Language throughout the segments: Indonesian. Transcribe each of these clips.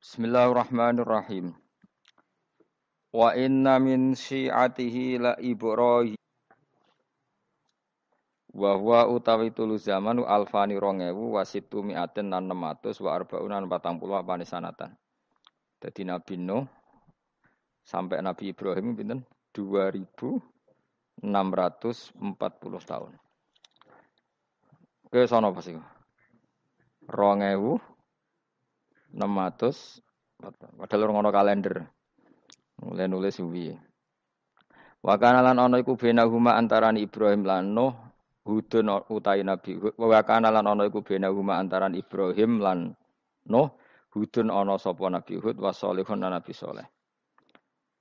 Bismillahirrahmanirrahim. Wa inna min syi'atihi la Ibrahim. Wa huwa utawi tulu zaman alfani rongewu wasitu mi'atin nan 600 wa arba'unan 40 apane sanatan. Dadi Nabi Nuh sampai Nabi Ibrahim pinten? 2640 tahun. Ke sono pas iku? 2000 600 padahal ora ngono kalender. Mulai nulis suwi. Wa kana lan ana iku huma antaran Ibrahim lan Nuh Hudun utai Nabi wa kana lan ana iku huma antaran Ibrahim lan Nuh Hudun ana sapa Nabi Hud wa salihun Nabi Saleh.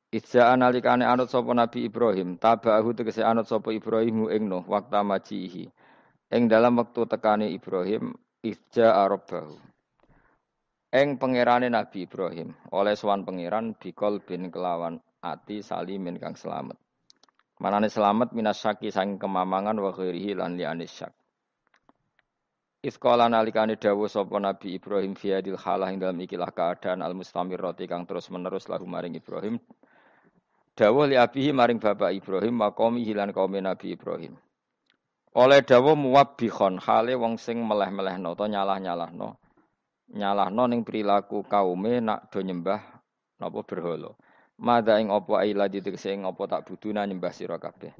Idza analikane anut sapa Nabi Ibrahim, tabahu tegese anut sapa Ibrahim ing Nuh waktu majihi. Ing dalam waktu tekane Ibrahim, idza arabahu eng pangerane Nabi Ibrahim oleh sowan pangeran bikol bin kelawan ati salimin kang selamat. Manane selamat minas syaki saking kemamangan wa ghairihi lan liyane syak. Iskola nalikane dawuh sapa Nabi Ibrahim fi hadil halah ing dalam ikilah keadaan al mustamirrati kang terus menerus lahu maring Ibrahim. Dawuh li abihi maring bapak Ibrahim maqami hilan kaum Nabi Ibrahim. Oleh dawuh muwabbikhon hale wong sing meleh-melehno utawa nyalah-nyalahno nyalahno ning perilaku kaume nak do nyembah napa berhala. Mada ing apa aila ditegese ing apa tak buduna nyembah sira kabeh.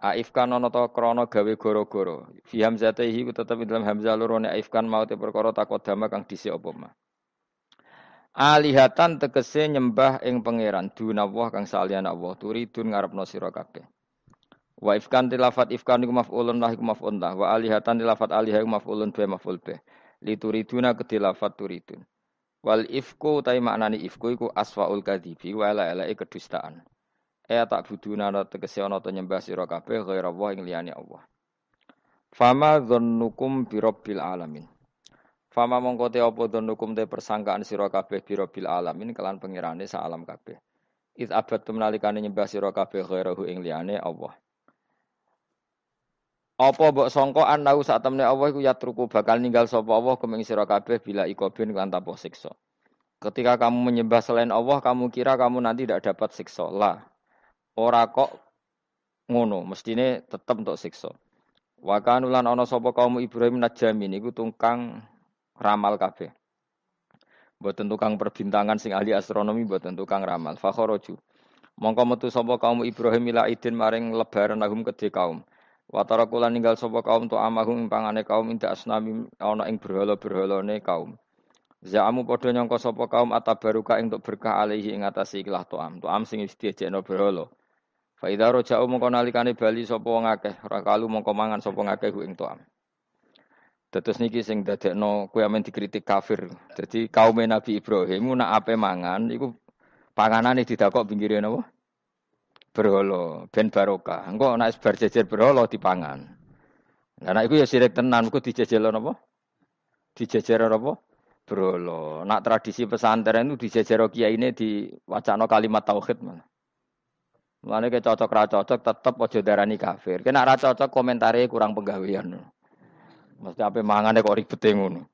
Aifkan ana ta krana gawe goro-goro. Fi hamzatihi ku tetep dalam hamzah loro nek aifkan mau te perkara takodama kang dhisik apa mah. Alihatan tegese nyembah ing pangeran dunawah kang salian Allah turidun ngarepno sira kabeh. Wa ifkan tilafat ifkan iku maf'ulun lah iku lah wa alihatan tilafat alihah iku maf'ulun bi maf'ul bih lituriduna ketilafat turidun. Wal ifku utai maknani ifku iku aswaul kadhibi wa ala ala kedustaan. E tak buduna ana tegese ana to nyembah sira kabeh ghaira Allah ing liyane Allah. Fama dzannukum bi rabbil alamin. Fama mongko te apa dzannukum te persangkaan sira kabeh bi rabbil alamin kelan pengirane sa alam kabeh. Iz abad nalikane nyembah sira kabeh ghairahu ing liyane Allah. Apa mbok sangka anau sak temne Allah iku yatruku bakal ninggal sapa Allah kuming sira kabeh bila ikobin kan tanpa siksa. Ketika kamu menyembah selain Allah, kamu kira kamu nanti tidak dapat siksa. Lah, ora kok ngono, mestine tetep untuk siksa. Wa kanulan ana sapa kaum Ibrahim najamin iku tungkang ramal kabeh. Mboten tukang perbintangan sing ahli astronomi mboten tukang ramal. Fakharaju. Mongko metu sapa kaum Ibrahim ila idin maring lebaran lahum kedhe kaum. Watara kula ninggal sapa kaum tu amahum pangane kaum inda asnami ana ing berhala-berhalane kaum. Za'amu padha nyangka sapa kaum atabaruka ing untuk berkah alaihi ing atase ikhlas tuam. Tuam sing wis berhala. Fa idza raja'u mongko nalikane bali sapa wong akeh, ora kalu mongko mangan sapa ngakeh ing tuam. Dados niki sing dadekno kowe amen dikritik kafir. Jadi kaum Nabi Ibrahim nak ape mangan iku panganane didakok pinggire napa? Berhala ben barokah. Engko nek bar jejer berhala dipangan. Lah nek iku ya sirik tenan, iku dijejel napa? Dijejer apa? Berhala. Nak tradisi pesantren itu dijejer kiai ini di wacana kalimat tauhid mana. Mulane ke cocok ra cocok tetep aja darani kafir. Kena ra cocok komentare kurang penggawean. Mesti ape mangane kok ribet ngono.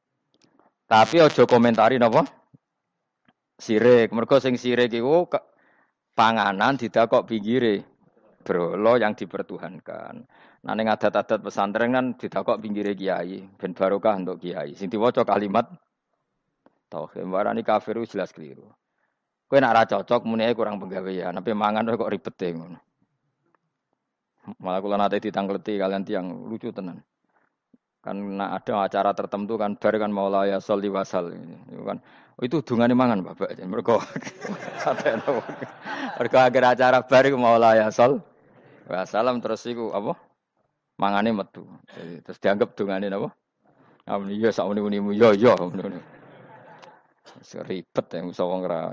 Tapi aja komentari napa? Sirik. Mergo sing sirik iku panganan didakok pinggire berhala yang dipertuhankan. Nah ning adat-adat pesantren kan didakok pinggire kiai, ben barokah untuk kiai. Sing diwaca kalimat tauhid. Warani kafir jelas keliru. Kowe nak ra cocok muni kurang penggawean, tapi mangan kok ribet ngono. Malah kula nate ditangkleti kalian tiang lucu tenan. Kan ada acara tertentu kan bar kan maulaya sholli wasal ini kan itu dungane mangan Bapak. Mergo. Mergo agar acara bar iku mau ya sol. Salam terus iku apa? Mangane metu. Jadi, terus dianggap dungane napa? Amun iya sak muni-munimu yo yo ngono. Ribet ya usah wong ra.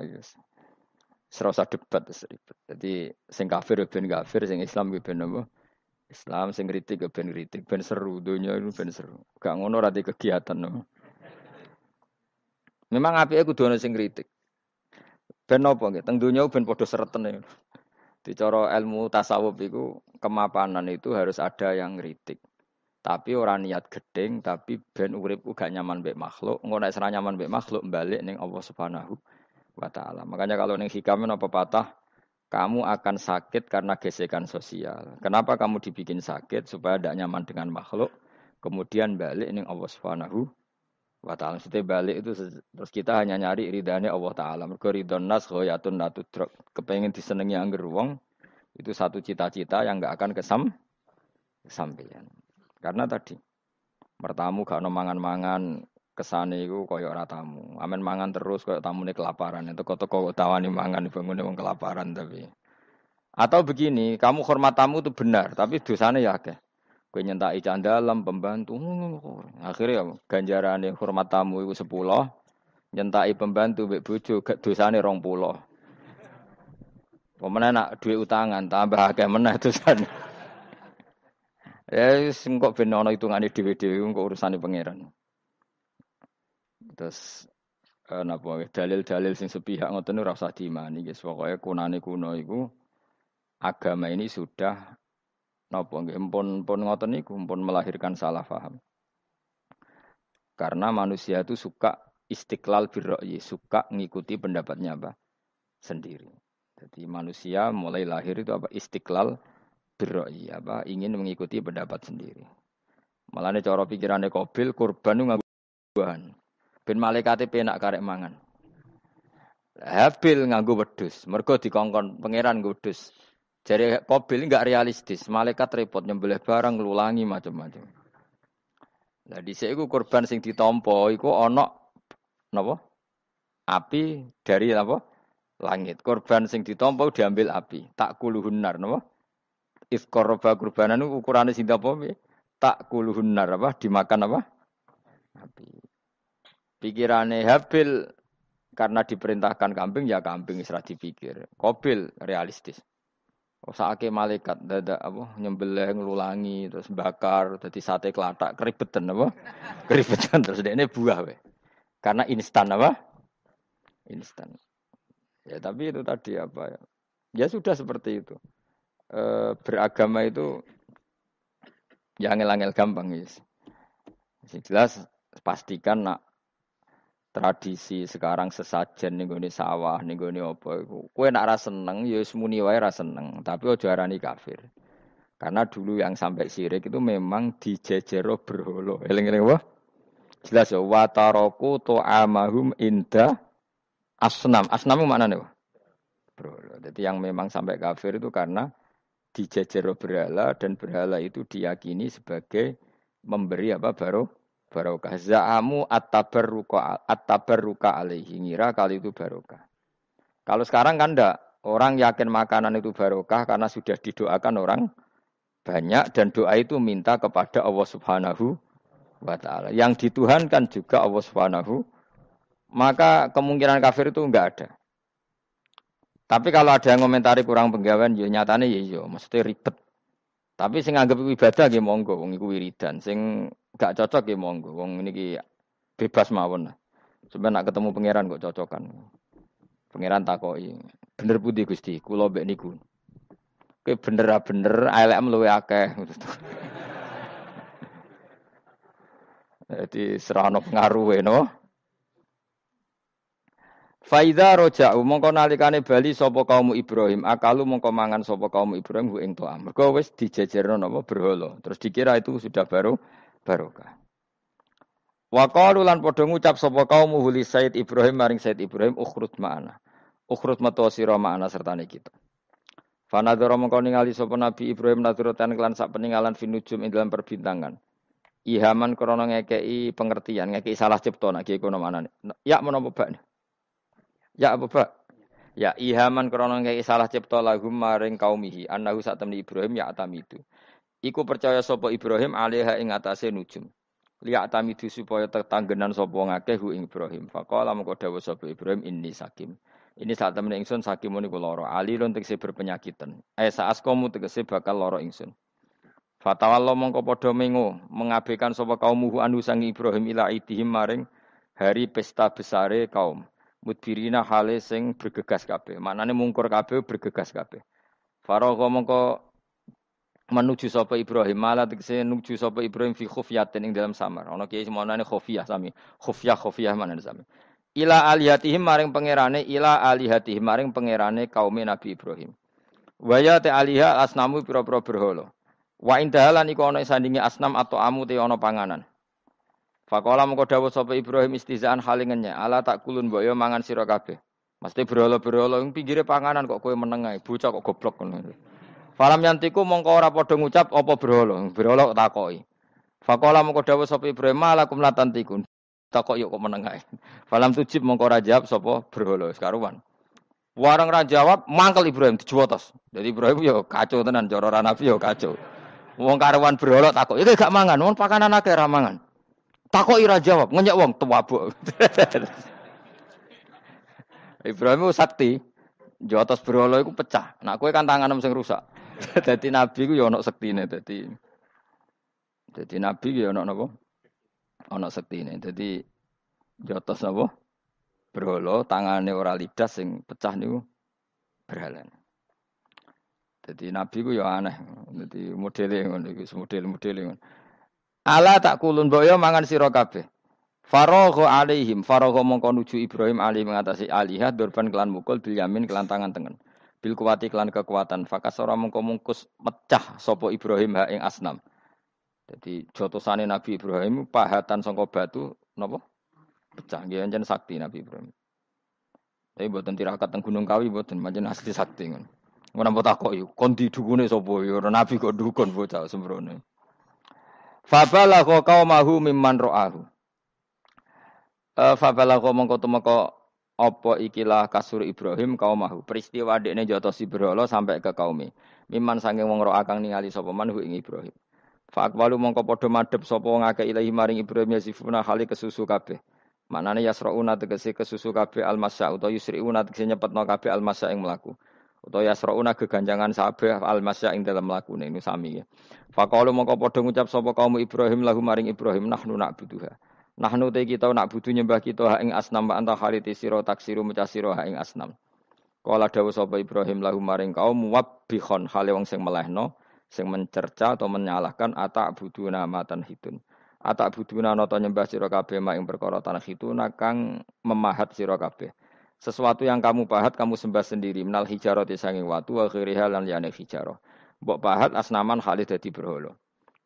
Serasa debat ribet. Jadi sing kafir ben kafir, sing Islam ben apa? Islam sing kritik ben kritik, ben seru dunia itu ben seru. Gak ngono ra kegiatan no. Memang api aku ana sing kritik. Ben napa nggih? Teng donya ben padha sretene. Dicara ilmu tasawuf itu kemapanan itu harus ada yang kritik. Tapi orang niat gedeng, tapi ben urip gak nyaman mbek makhluk. Engko nek nyaman mbek makhluk balik ning Allah Subhanahu wa taala. Makanya kalau ning hikam apa patah kamu akan sakit karena gesekan sosial. Kenapa kamu dibikin sakit supaya tidak nyaman dengan makhluk? Kemudian balik ning Allah Subhanahu wa taala. Maksudnya balik itu terus kita hanya nyari ridhanya Allah taala. Mergo ridhon nas ghayatun natudrak. Kepengen disenengi angger wong itu satu cita-cita yang enggak akan kesam kesampaian. Karena tadi mertamu gak mangan-mangan kesane iku kaya ora tamu. Amen mangan terus kaya tamune kelaparan. Itu toko tawani mangan bangune wong kelaparan tapi. Atau begini, kamu hormat tamu itu benar, tapi dosane ya akeh. Kowe nyentai dalam pembantu. Akhirnya ya ganjarane hormat tamu iku 10, nyentai pembantu mbek bojo gak dosane 20. Pemenang nak duit utangan tambah akeh meneh dosane. Ya wis engko ben ana hitungane dhewe-dhewe engko urusane pangeran. Terus eh, napa dalil-dalil sing sepihak ngoten ora usah diimani guys. Pokoke kunane kuno iku agama ini sudah napa nggih pun pun ngoten niku pun melahirkan salah paham. Karena manusia itu suka istiqlal birra'yi, suka ngikuti pendapatnya apa? sendiri. Jadi manusia mulai lahir itu apa? Istiqlal birroi apa ingin mengikuti pendapat sendiri. Malah nih cara pikirannya kobil kurban nganggo bahan. Ben malaikate penak karek mangan. Habil nganggo wedus, mergo dikongkon pangeran wedus. Jadi kobil enggak realistis, malaikat repot nyembelih barang ngelulangi macam-macam. Nah di sini kurban sing ditompo iku ono napa? Api dari apa? Langit. Korban sing ditompo diambil api. Tak kuluhunar napa? Iskoroba kurbanan ukurannya sing apa Tak kuluhun nar apa dimakan apa? Api. Pikirannya Habil karena diperintahkan kambing ya kambing isra dipikir. Kobil realistis. Oh, saake malaikat dada apa nyembelih ngelulangi terus bakar jadi sate kelatak keribetan apa? keribetan terus ini buah we. Karena instan apa? Instan. Ya tapi itu tadi apa ya? Ya sudah seperti itu e, beragama itu ya angel-angel gampang guys. Jelas pastikan nak tradisi sekarang sesajen nih gue sawah nih gue apa kue nak rasa seneng ya semuni wae seneng tapi ojo arani kafir. Karena dulu yang sampai sirik itu memang dijejero berholo eling-eling wah jelas ya wataroku to amahum inda asnam. Asnam nih berholo jadi yang memang sampai kafir itu karena dijajaro berhala dan berhala itu diyakini sebagai memberi apa? Baru barokah. Za'amu at-tabarruka at-tabarruka alaihi ngira kali itu barokah. Kalau sekarang kan ndak, orang yakin makanan itu barokah karena sudah didoakan orang banyak dan doa itu minta kepada Allah Subhanahu wa taala. Yang dituhankan juga Allah Subhanahu maka kemungkinan kafir itu enggak ada. Tapi kalau ada yang komentari kurang penggawean, ya nyatane ya iya, maksudnya ribet. Tapi sing anggap ibadah nggih monggo, wong iku wiridan. Sing gak cocok nggih monggo, wong niki bebas mawon. Sampeyan nak ketemu pangeran kok cocokan. Pangeran takoki, bener putih Gusti, kula mbek niku. Kowe bener bener elek luwe akeh. Jadi serana pengaruh no. Faida roja'u mongko nalikane bali sapa kaum Ibrahim, akalu mongko mangan sapa kaum Ibrahim ing to'am. Mergo wis dijejerno napa berhala. Terus dikira itu sudah baru barokah. Wa qalu lan padha ngucap sapa kaum huli Said Ibrahim maring Said Ibrahim ukhrut ma'ana. Ukhrut metu sira ma'ana sertane kita. Fanadhara mongko ningali sapa Nabi Ibrahim naduratan kelan sak peninggalan finujum ing dalam perbintangan. Ihaman krana ngekei pengertian, ngekei salah cipta nek kono manane. Ya menapa? Ya Abu Bak. Ya ihaman krono ngeki salah cipta lahum maring kaumihi annahu sak temni Ibrahim ya atamidu. Iku percaya sapa Ibrahim alaiha ing atase nujum. Liya atamidu supaya tetanggenan sapa ngakeh hu ing Ibrahim. Faqala mengko dawuh sapa Ibrahim inni sakim. Ini saat temen ingsun sakim niku. Ali lon tegese berpenyakitan. Eh saas kamu tegese bakal lara ingsun. Fatawallah mongko padha mengo mengabaikan sapa kaumuhu anu sang Ibrahim ila idihim maring hari pesta besare kaum mudbirina hale sing bergegas kabeh. Maknane mungkur kabeh bergegas kabeh. Faragha mongko menuju sapa Ibrahim. Malah tegese nuju sapa Ibrahim fi khufyatin ing dalam samar. Ana kiai semonane khufiyah sami. Khufyah mana sami. Ila alihatihim maring pangerane ila alihatihim maring pangerane kaum Nabi Ibrahim. Waya te aliha asnamu pira-pira berhala. Wa indahalan iku ana sandinge asnam atau amu te ana panganan Fakola mengko dawuh sapa Ibrahim istizaan halingennya ala tak kulun mbok yo mangan sira kabeh Mesti berhala-berhala ing pinggire panganan kok kowe meneng ae bocah kok goblok ngono Falam yantiku mongko ora padha ngucap apa. Berhala kok takoki. Faqala mongko dawuh sapa Ibrahim malakum latantikun. Takok yuk kok meneng ae. Falam tujib mongko ora jawab sapa berhala sekaruan. Warang ra jawab mangkel Ibrahim dijuwotos. Jadi Ibrahim yo kacau tenan cara nabi yo kacau. Wong karuan berhala takok, "Iki gak mangan, wong pakanan akeh ra mangan." Takok ira jawab, ngenyek wong tuwabuk. Ibrahim sakti. Jotos berhala iku pecah. Nak kowe kan tangan sing rusak. Dadi nabi ku ya ana sektine dadi. Dadi nabi ya ana napa? Ana sektine. Dadi jotos napa? Berhala tangane ora lidas sing pecah niku berhalan. Jadi nabi ku ya aneh. Jadi modele ngono iku model-modele ngono. Ala tak kulun boyo mangan sira kabeh. Faragha alaihim, faragha mongko nuju Ibrahim ali mengatasi alihat durban kelan mukul bil yamin kelan tangan tengen. Bil kuwati kelan kekuatan. Fakasora mengko mungkus mecah sapa Ibrahim ha ing asnam. Jadi jotosane Nabi Ibrahim pahatan sangka batu napa? Pecah. Nggih sakti Nabi Ibrahim. Tapi buatan tirakat teng Gunung Kawi buatan macam asli sakti ngono. Ora mbok takoki kon didukune sapa? Ya Nabi kok dukun bocah sembrone Fabalagha qaumahu mimman ra'ahu. Uh, Fabalagha mongko tumeka apa ikilah kasur Ibrahim kaumahu. Peristiwa dekne jotosi berhala sampai ke kaumi. Miman sange wong ro akang ningali sapa manhu ing Ibrahim. Fa aqwalu mongko padha madhep sapa wong ilahi maring Ibrahim yasifuna hali kesusu kabeh. Maknane yasrauna tegese kesusu kabeh almasya utawa yusriuna tegese nyepetno kabeh almasya ing mlaku. Utawa yasrauna geganjangan sabeh almasya ing dalam mlakune ini sami ya. Faqalu mongko padha ngucap sapa kaum Ibrahim lahu maring Ibrahim nahnu na'buduha. Nahnu te kita nak butuh nyembah kita ha ing asnam wa anta khaliti sira taksiru mecah sira ha ing asnam. Kala dawuh sapa Ibrahim lahu maring kaum wabbihon hale wong sing melehno, sing mencerca atau menyalahkan atak buduna matan hitun. Atak buduna nata nyembah sira kabeh mak ing perkara tanah hituna kang memahat sira kabeh. Sesuatu yang kamu pahat kamu sembah sendiri minal hijarati sanging watu wa ghiriha lan liyane hijarah. Mbok pahat asnaman khalid dadi berhala.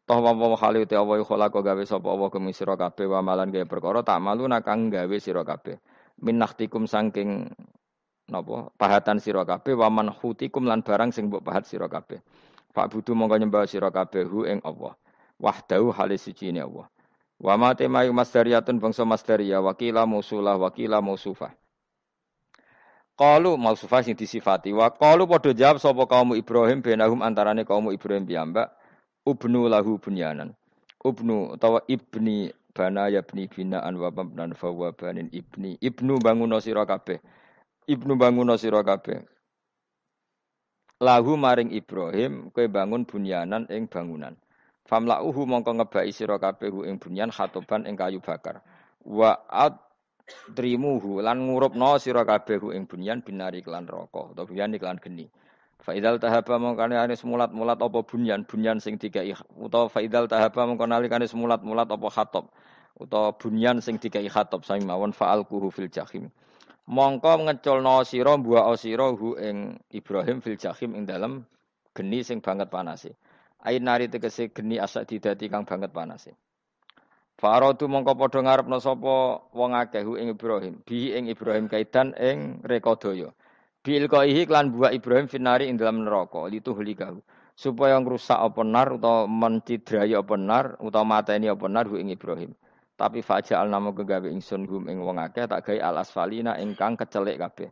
Toh wa wa te Allah khalaqo gawe sapa Allah kumi sira kabeh wa malan gawe perkara tak malu nakang gawe sira kabeh. Min nakhtikum saking napa pahatan sira kabeh wa man hutikum lan barang sing mbok pahat sira kabeh. Pak budu mongko nyembah sira kabeh hu ing Allah. Wahdahu suci ini Allah. Wa ma temayu masdariyatun bangsa masdariyah wakila musulah wakila musufah. Qalu mausufah sing disifati wa qalu padha jawab sapa kaum Ibrahim benahum antarane kaum Ibrahim piyambak ubnu lahu bunyanan. Ubnu utawa ibni bana ya bni binaan wa pamnan fawa banin ibni. Ibnu bangun sira kabeh. Ibnu bangun sira kabeh. Lahu maring Ibrahim kowe bangun bunyanan ing bangunan. Famla'uhu mongko ngebaki sira kabeh ing bunyan khatoban ing kayu bakar. Wa trimuhu lan ngurupno sira kabeh ing bunyan binari kelan rokok utawa bunyan kelan geni. Faidal tahaba mongkane ane mulat-mulat apa bunyan, bunyan sing dikai utawa faidal tahaba mongkane alikane mulat-mulat apa khatop utawa bunyan sing dikai khatop sami mawon fa'alquhu fil jahim. Mongko ngeculno sira buah sira hu ing Ibrahim fil jahim ing dalem geni sing banget panase. Ain nari tegese geni asak didati kang banget panase. Faradu mongko padha ngarepno sapa wong akeh ing Ibrahim, bi ing Ibrahim kaitan ing rekodaya. Bil koihi klan buah Ibrahim finari ing dalam neraka itu hulikahu supaya ngrusak apa nar utawa mencidrai apa nar utawa mateni apa nar ing Ibrahim. Tapi faja'al namo kegawe ingsun hum ing wong akeh tak gawe al asfalina ingkang kecelek kabeh.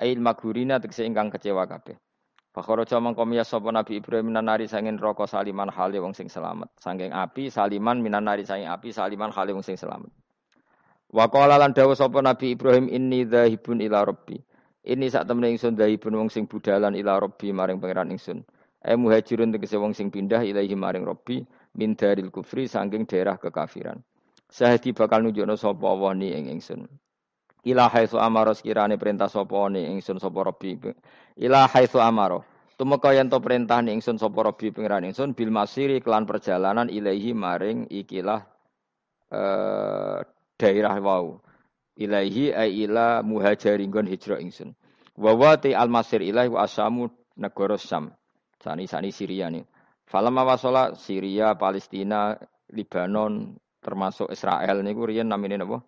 Ail magurina tegese ingkang kecewa kabeh. Fakhara mangko miyas sapa Nabi Ibrahim nanari sangin roko saliman hale wong sing selamat. Sangking api saliman minanari sanging api saliman hale wong sing selamat. Wa qala lan dawuh sapa Nabi Ibrahim inni dzahibun ila rabbi. Ini saat temen ingsun pun wong sing budalan ila robbi maring pangeran ingsun. E muhajirun tegese wong sing pindah ilahi maring robbi min daril kufri saking daerah kekafiran. Sahdi bakal nunjukno sapa Allah ni ing ingsun. Ila haitsu amara sekirane perintah sapa ni ingsun sapa robbi. Ila haitsu amara Tumeka yen to perintah ingsun sapa Rabbi pangeran ingsun bil masiri kelan perjalanan ilahi maring ikilah eh, daerah wau. Ilahi ai ila muhajiri nggon hijrah ingsun. Wa wa al masir ilahi wa asamu negara Sam. Sani sani Syria nih. Falam wasala Syria, Palestina, Libanon, termasuk Israel niku riyen namine napa?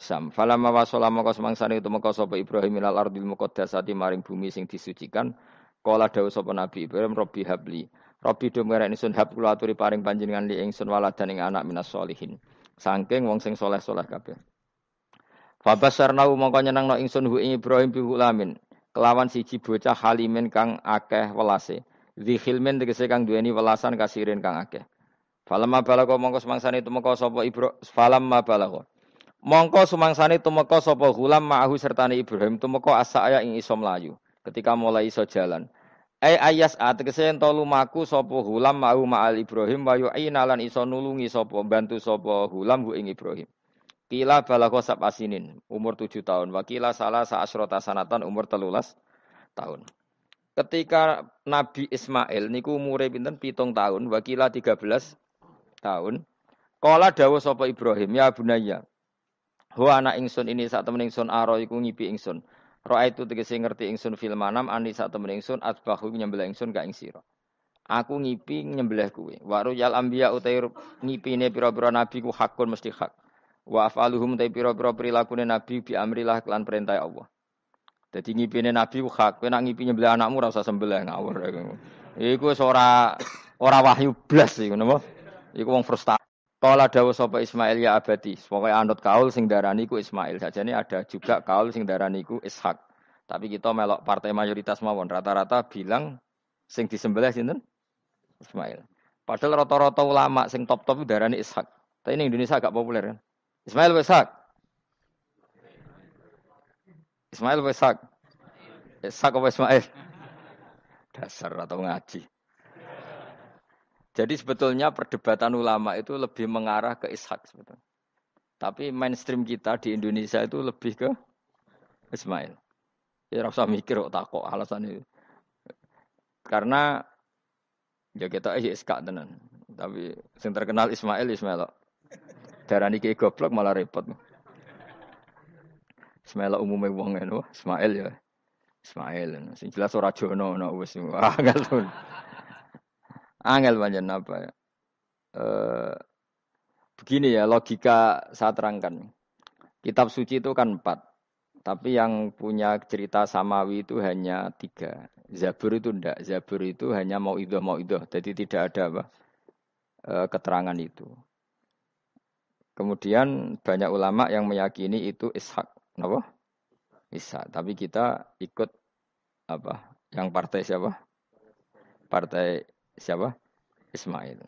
Sam. Falam wasala maka semangsane itu maka sapa Ibrahim ilal ardil muqaddasati maring bumi sing disucikan Kala dawuh sapa Nabi Ibrahim Robbi habli. Robbi do merek ingsun hab kula aturi paring panjenengan li ingsun waladan ing anak minas solihin. Saking wong sing soleh-soleh kabeh. Fabasarnau mongko nyenengno ingsun hu ing Ibrahim bi lamin. Kelawan siji bocah halimin kang akeh welase. Dzi khilmin tegese kang duweni welasan kasirin kang akeh. Falamma balago mongko semangsane tumeka sapa Ibrahim falamma balago. Mongko sumangsane tumeka sapa gulam ma'ahu sertane Ibrahim tumeka asaya ing iso mlayu ketika mulai iso jalan. Ai ayas ategese ento lumaku sapa hulam mau ma'al Ibrahim wa yu'ina lan iso nulungi sapa bantu sapa hulam hu ing Ibrahim. Kila balago asinin umur tujuh tahun. Wakila salah asrota sanatan umur telulas tahun. Ketika Nabi Ismail niku umure pinten pitung tahun, wakila tiga belas tahun. Kala dawa sapa Ibrahim, ya bunaya. Ho anak ingsun ini saat temen ingsun aro iku ngipi ingsun. Roa itu tegese ngerti ingsun fil manam ani sak temen ingsun atbahu nyembelih ingsun ka ing sira. Aku ngipi nyembelih kuwe. Wa ruyal anbiya utai ngipine pira-pira nabi ku hakun mesti hak. Wa afaluhum utai pira-pira prilakune nabi bi amrillah kelan perintah Allah. Dadi ngipine nabi ku hak. Kowe nak ngipi nyembelih anakmu ora usah sembelih ngawur. Iku ora ora wahyu blas iku napa? Iku wong frustasi. Kala dawuh sapa Ismail ya abadi, pokoke anut kaul sing darani ku Ismail. Sajane ada juga kaul sing darani ku Ishak. Tapi kita melok partai mayoritas mawon rata-rata bilang sing disembelih sinten? Ismail. Padahal rata-rata ulama sing top-top darani Ishak. Tapi ini Indonesia agak populer kan. Ismail Ishak. Ismail Ishak. Ishak apa Ismail? Dasar atau ngaji. Jadi sebetulnya perdebatan ulama itu lebih mengarah ke Ishak sebetulnya. Tapi mainstream kita di Indonesia itu lebih ke Ismail. Ya rasa mikir kok takok alasan itu. Karena ya kita eh iska tenan. Tapi yang terkenal Ismail Ismail. Darah niki goblok malah repot. Ismail umumnya wong ngono, Ismail ya. Ismail. Sing jelas ora jono no wis. Ah, Angel banyak apa ya. E, begini ya logika saya terangkan. Kitab suci itu kan empat. Tapi yang punya cerita samawi itu hanya tiga. Zabur itu ndak. Zabur itu hanya mau itu mau itu. Jadi tidak ada apa e, keterangan itu. Kemudian banyak ulama yang meyakini itu ishak. Kenapa? Ishak. Tapi kita ikut apa? Yang partai siapa? Partai siapa? Ismail.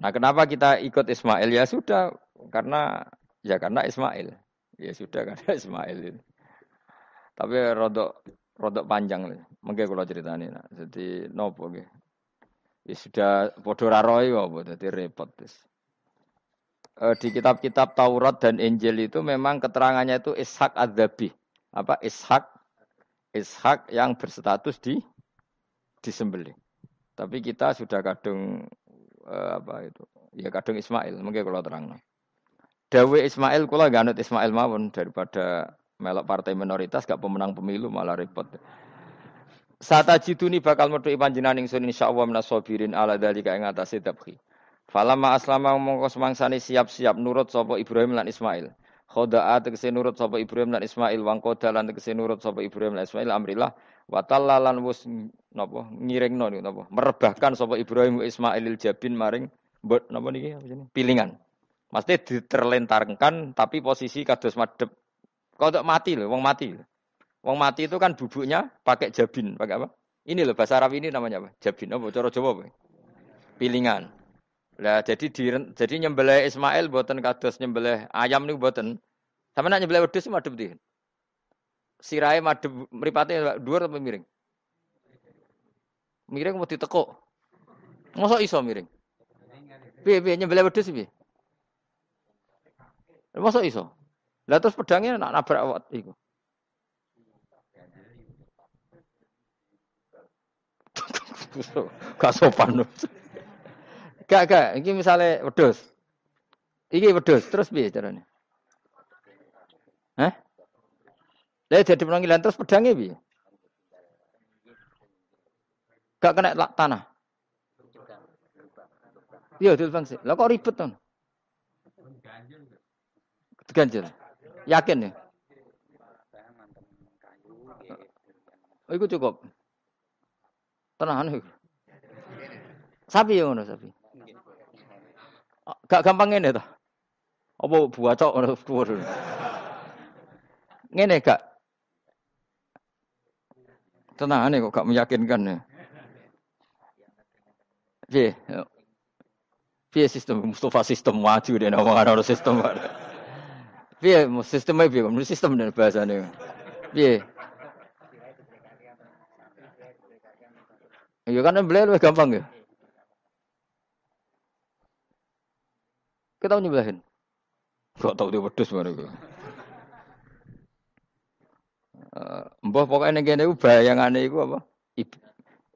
Nah, kenapa kita ikut Ismail? Ya sudah, karena ya karena Ismail. Ya sudah karena Ismail. Tapi rodok rodok panjang Mungkin kalau ceritanya. Nah. Jadi nopo gitu. Ya sudah bodoh raroi apa jadi repot. E, di kitab-kitab Taurat dan Injil itu memang keterangannya itu Ishak Adzabi. Apa Ishak Ishak yang berstatus di disembelih. Tapi kita sudah kadung uh, apa itu? Ya kadung Ismail, mungkin kalau terang. Dawe Ismail kula ganut Ismail mawon daripada melok partai minoritas gak pemenang pemilu malah repot. Sata jiduni bakal metu panjenengan ingsun insyaallah minas sabirin ala dalika ing atase tabkhi. Falamma aslama mongko semangsane siap-siap nurut sapa Ibrahim lan Ismail. Khoda'a tegese nurut sapa Ibrahim lan Ismail wangko dalan tegese nurut sapa Ibrahim lan Ismail amrillah Watallalan wus napa ngiringno niku napa merebahkan sapa Ibrahim Ismailil Jabin maring mbot napa niki pilingan. Mesti diterlentarkan tapi posisi kados madhep. Kodok mati loh, wong mati. Wong mati itu kan bubuknya pakai jabin, pakai apa? Ini loh bahasa Arab ini namanya apa? Jabin apa? Cara Jawa apa? Pilingan. Lah jadi di, jadi nyembelih Ismail buatan kados nyembelih ayam nih buatan. Sama nak nyembelih wedhus madhep di sirai madhep mripate dhuwur apa miring? Miring mau ditekuk. Masa iso miring? Piye piye nyembelih wedhus piye? Masa iso? Lah terus pedangnya nak nabrak awak iku. Gak sopan. Gak gak, iki misale wedhus. Iki wedhus, terus piye carane? Hah? Lah jadi penanggilan terus pedangnya piye? Gak kena tanah. Iya, dul bangsi. Lah kok ribet tuh? Ganjil. Yakin ya? Oh, itu cukup. Tenang iku. Sapi ya ngono sapi. Gak gampang ngene to. Apa buacok ngono dhuwur. Ngene gak. Tenang kok gak meyakinkan ya. Piye? Piye sistem Mustafa sistem maju deh ngomong ada sistem. Piye sistemnya piye? Sistem dan bahasane. Piye? Iya kan beli lebih gampang ya. Kita tahu nyembelahin. Gak tahu dia wedus gue. Uh, mbah pokoknya ning kene bayangane iku apa?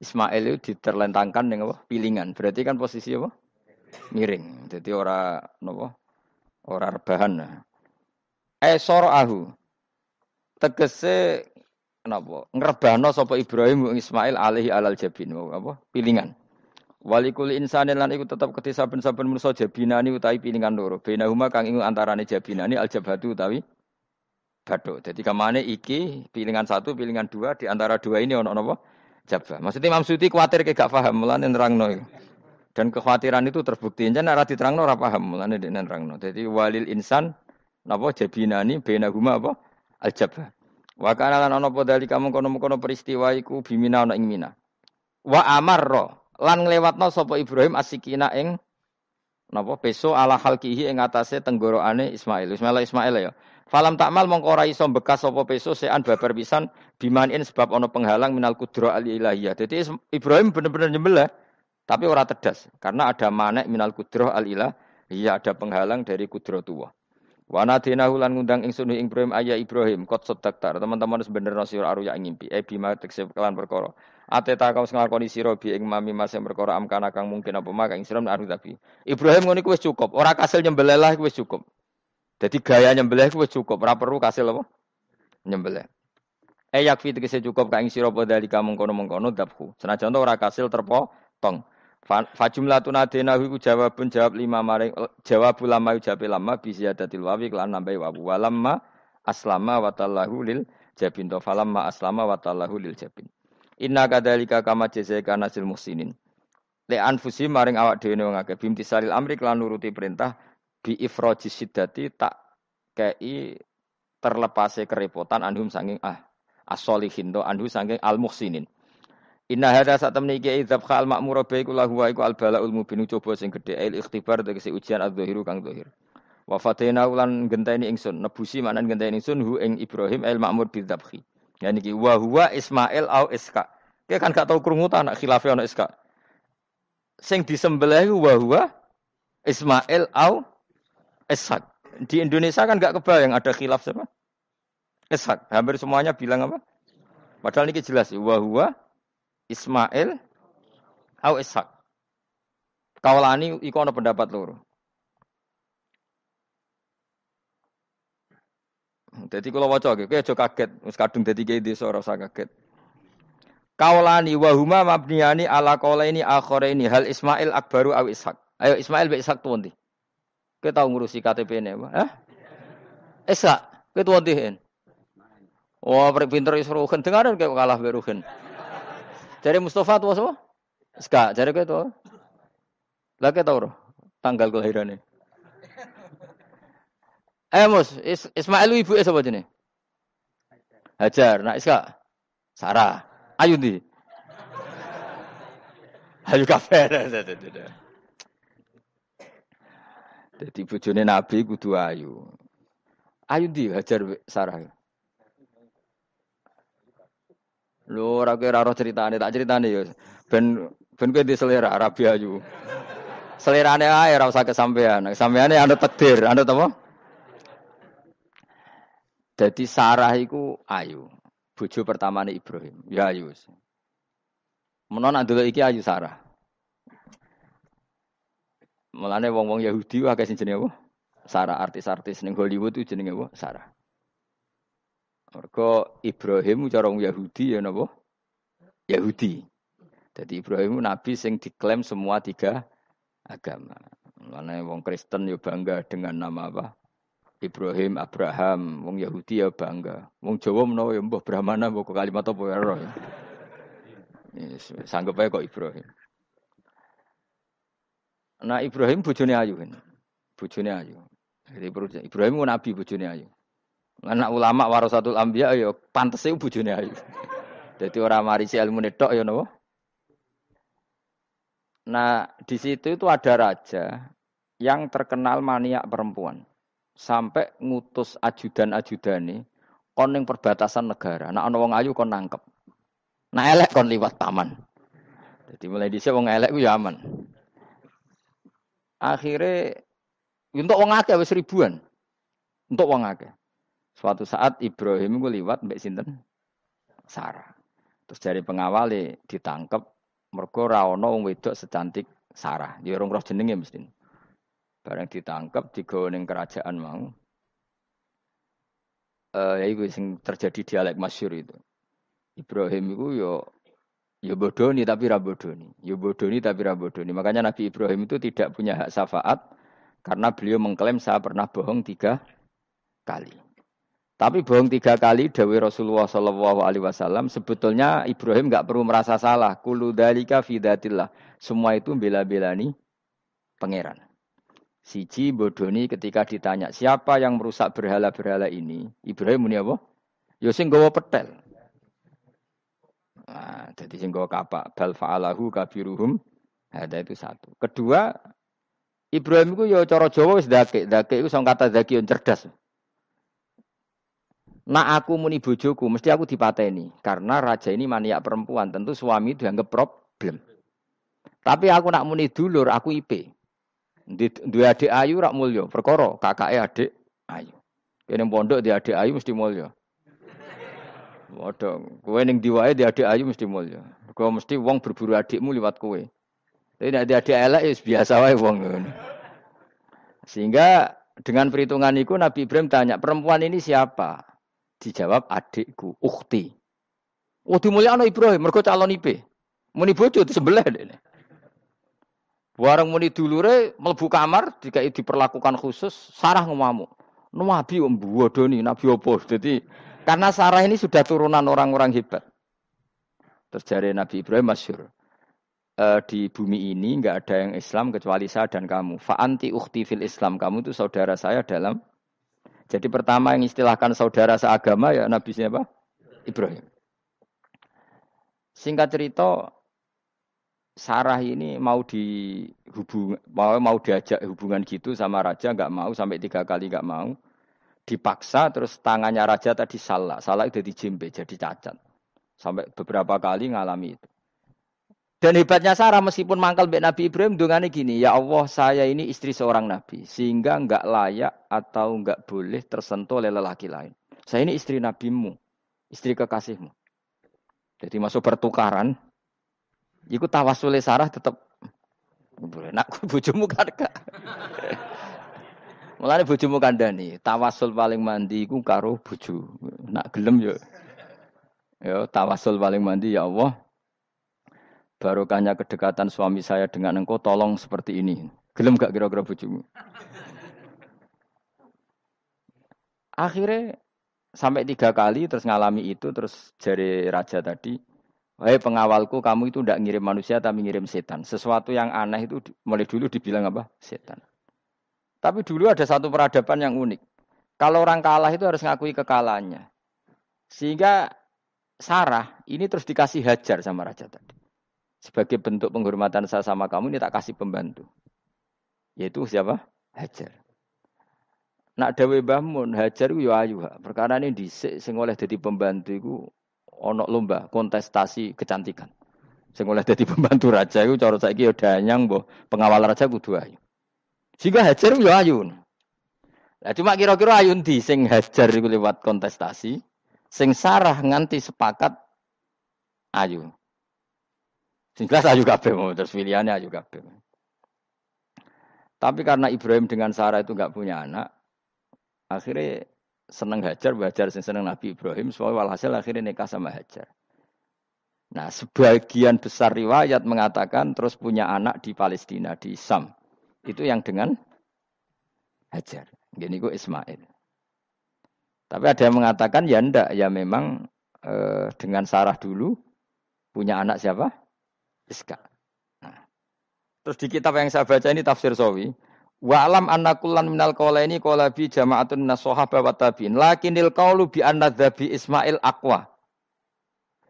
Ismail itu diterlentangkan dengan apa? Pilingan. Berarti kan posisi apa? miring. Jadi ora napa? Ora rebahan. Eh ahu. Tegese napa? Ngrebano sapa Ibrahim Ismail alaihi alal jabin. Apa? Pilingan. Walikul insanin lan iku tetep kedhe saben-saben manusa jabinani utawi pilingan loro. Bainahuma kang ing antarane jabinani aljabatu utawi bathuk. Jadi kamane iki pilingan satu, pilingan dua di antara dua ini ono napa? Jabah. Maksudnya Imam Suti kuatir ke gak paham nerangno. Dan kekhawatiran itu terbukti. Jangan ora diterangno ora paham, mulane dene nerangno. Jadi walil insan napa jabinani bainahuma apa? Aljabah. Wa kana lan ana apa dali kamu kono-kono peristiwa iku bimina ana ing mina. Wa amarra lan nglewatno sapa Ibrahim asikina ing napa peso ala halkihi ing atase tenggorokane Ismail. Ismail Ismail ya. Falam takmal mongko ora iso bekas sapa peso sean babar pisan bimanin sebab ana penghalang minal kudra al ilahiyah. Jadi Ibrahim bener-bener nyembelih tapi ora tedas karena ada manek minal kudroh al ilah, iya ada penghalang dari kudroh tua. Wana dina hulan ngundang ingsun ing Ibrahim ayah Ibrahim kot sedaktar teman-teman sebenarnya sira aru ya ngimpi e bima tekse kelan perkara. Ate ta kau nglakoni sira bi ing mami mas perkara amkana kang mungkin apa mak ing sira aru tapi. Ibrahim ngono iku wis cukup, ora kasil nyembelih lah wis cukup. Jadi gaya nyembelih wis cukup, ora perlu kasil apa? Nyembelih. E yakfi tegese cukup ka ing sira padha kamu mengkono-mengkono dabhu. Senajan ora kasil terpotong. Fajumlah tunadena iku jawabun jawab lima maring jawab ulama jawab lama bisiyadatil wawi kelan nambahi wawu walamma aslama watallahu lil jabin to falamma aslama watallahu lil jabin inna kadzalika kama jazaika nasil musinin le anfusi maring awak dhewe wong akeh bimtisalil amri kelan nuruti perintah bi ifraji siddati tak kei terlepase kerepotan anhum sanging ah as-solihin to anhu sanging al muhsinin Inna hadza sak temne iki idzab khal makmur ba iku lahu iku al balaul mubin coba sing gedhe il ikhtibar tegese ujian adzahiru kang zahir. Wa fatena ulan genteni ingsun nebusi manan genteni ingsun hu ing Ibrahim el makmur bidzabhi. Ya niki wa huwa Ismail au Iska. Kayak kan gak tau krungu ta anak khilafe ana Iska. Sing disembelih wa huwa Ismail au Ishak. Di Indonesia kan gak kebayang ada khilaf siapa? Ishak. Hampir semuanya bilang apa? Padahal ini jelas wa huwa Ismail au Ishak. Kaulani iku ana pendapat loro. Jadi kalau waca gitu, kayak kaget, wis kadung dadi kiai desa ora usah kaget. Kaulani wa huma mabniyani ala qaulaini akharaini hal Ismail akbaru au Ishak. Ayo Ismail be Ishak tuh Kowe tau ngurusi KTP ne, Pak? Ishak, kowe tuh ndi? Wah, oh, pinter iso ruhen dengaran kayak kalah be ruhen. Jadi Mustafa tua semua? Ska, jadi gue tua. Lagi tau roh tanggal kelahirannya. Eh mus, Is Ismail ibu apa jenis? Hajar, nak Iska, Sarah, Ayu di. Ayu kafe. Jadi bujone Nabi kudu ayu. Ayu di Hajar Sarah. Lho ora kira ora ceritane, tak ceritane ya. Ben ben kowe di selera Arabi ayu. Selerane ae ora usah kesampean. Sampeane anut takdir, anut apa? Jadi Sarah iku ayu. Bojo pertamane Ibrahim, ya ayu. Menon dulu iki ayu Sarah. Mulane wong-wong Yahudi wae sing jenenge apa? Sarah artis-artis ning Hollywood itu jenenge apa? Sarah. Mergo Ibrahim cara wong Yahudi ya napa? Yahudi. Jadi Ibrahim nabi sing diklaim semua tiga agama. Mulane wong Kristen ya bangga dengan nama apa? Ibrahim, Abraham, wong Yahudi ya bangga. Wong Jawa menawa ya mbah Brahmana mbah kalimat apa ya sanggup aja kok Ibrahim. Nah Ibrahim bojone ayu kan. Bojone ayu. Ibrahim ku nabi bojone ayu. Anak ulama warasatul anbiya ya pantese bojone ayu. Jadi orang marisi ilmu netok ya napa? Nah, di situ itu ada raja yang terkenal maniak perempuan. Sampai ngutus ajudan-ajudane kon ning perbatasan negara. Nah ana wong ayu kon nangkep. Nah elek kon liwat taman. Jadi mulai dhisik wong elek ku ya aman. Akhirnya untuk wong akeh wis ribuan. Untuk wong akeh. Suatu saat Ibrahim ku liwat mbek sinten? Sarah. Terus dari pengawal ditangkap mergo ra ono wong wedok secantik Sarah. Ya rong roh jenenge mesti. Barang ditangkap digawa ning kerajaan mau. Eh ya iku sing terjadi dialek masyur itu. Ibrahim itu yo yo bodoni tapi ra bodoni. Yo bodoni tapi ra bodoni. Makanya Nabi Ibrahim itu tidak punya hak syafaat karena beliau mengklaim saya pernah bohong tiga kali. Tapi bohong tiga kali Dawi Rasulullah Shallallahu Alaihi Wasallam sebetulnya Ibrahim nggak perlu merasa salah. Kulu dalika fidatillah. Semua itu bela-belani pangeran. Siji bodoni ketika ditanya siapa yang merusak berhala-berhala ini, Ibrahim muni apa? Sing gawa petel. Nah, jadi sing kapak bal fa'alahu kabiruhum. Ada itu satu. Kedua, Ibrahim itu yo cara Jawa wis dake, dake itu sing kata daki yang cerdas. Nah aku muni bojoku, mesti aku dipateni karena raja ini maniak perempuan, tentu suami dianggap problem. Tapi aku nak muni dulur, aku IP. Dua adik ayu rak mulya, perkara kakake adik ayu. Kene pondok di adik ayu mesti mulya. Waduh, kowe ning diwae di adik ayu mesti mulya. Kau mesti wong berburu adikmu lewat kowe. Tapi nek di adik elek ya biasa wae wong. Sehingga dengan perhitungan itu Nabi Ibrahim tanya, perempuan ini siapa? Dijawab adikku, ukti. Oh dimulyakno Ibrahim, mergo calon IP. Muni bojo sebelah deh. Warang muni dulure mlebu kamar dikai diperlakukan khusus, Sarah ngamuk. Nabi om bodoni, nabi opo. Jadi karena Sarah ini sudah turunan orang-orang hebat. Terjadi Nabi Ibrahim masyur. E, di bumi ini nggak ada yang Islam kecuali saya dan kamu. Fa'anti ukhti fil Islam. Kamu itu saudara saya dalam. Jadi pertama yang istilahkan saudara seagama ya Nabi siapa? Ibrahim. Singkat cerita, Sarah ini mau dihubung mau mau diajak hubungan gitu sama raja nggak mau sampai tiga kali nggak mau dipaksa terus tangannya raja tadi salah. Salah itu dijimbe jadi cacat. Sampai beberapa kali ngalami itu. Dan hebatnya Sarah meskipun mangkal mbak Nabi Ibrahim dongane gini ya Allah saya ini istri seorang nabi sehingga nggak layak atau nggak boleh tersentuh oleh lelaki lain. Saya ini istri nabimu istri kekasihmu. Jadi masuk pertukaran Iku tawasule Sarah tetep nak bojomu kan. Mulane bojomu kandhani, tawasul paling mandi iku karo bojo. Nak gelem yo. Yo tawasul paling mandi ya Allah. Barokahnya kedekatan suami saya dengan engkau tolong seperti ini. Gelem gak kira-kira bojomu? Akhirnya sampai tiga kali terus ngalami itu terus jari raja tadi Wahai pengawalku, kamu itu tidak ngirim manusia tapi ngirim setan. Sesuatu yang aneh itu mulai dulu dibilang apa? Setan. Tapi dulu ada satu peradaban yang unik. Kalau orang kalah itu harus ngakui kekalahannya. Sehingga Sarah ini terus dikasih hajar sama raja tadi. Sebagai bentuk penghormatan saya sama kamu ini tak kasih pembantu. Yaitu siapa? Hajar. Nak dawe bangun hajar itu ayu. Perkara ini disik sing oleh jadi pembantu itu ono lomba kontestasi kecantikan. Sing oleh dadi pembantu raja iku cara saiki ya danyang pengawal raja kudu ayu. Sehingga Hajar yo ayu. Nah, cuma kira-kira ayu ndi sing Hajar iku lewat kontestasi, sing Sarah nganti sepakat ayu. Sing jelas ayu kabeh terus pilihannya ayu kabeh. Tapi karena Ibrahim dengan Sarah itu nggak punya anak, akhirnya seneng Hajar, Hajar sing seneng Nabi Ibrahim, soalnya walhasil akhirnya nikah sama Hajar. Nah, sebagian besar riwayat mengatakan terus punya anak di Palestina, di Sam. Itu yang dengan Hajar. Gini gue Ismail. Tapi ada yang mengatakan ya ndak, ya memang eh, dengan Sarah dulu punya anak siapa? Iska. Terus di kitab yang saya baca ini tafsir Sawi. Wa alam anna kullan minal ini qala bi jama'atun minas sahabah wa tabi'in. Lakinil qawlu bi anna dhabi Ismail aqwa.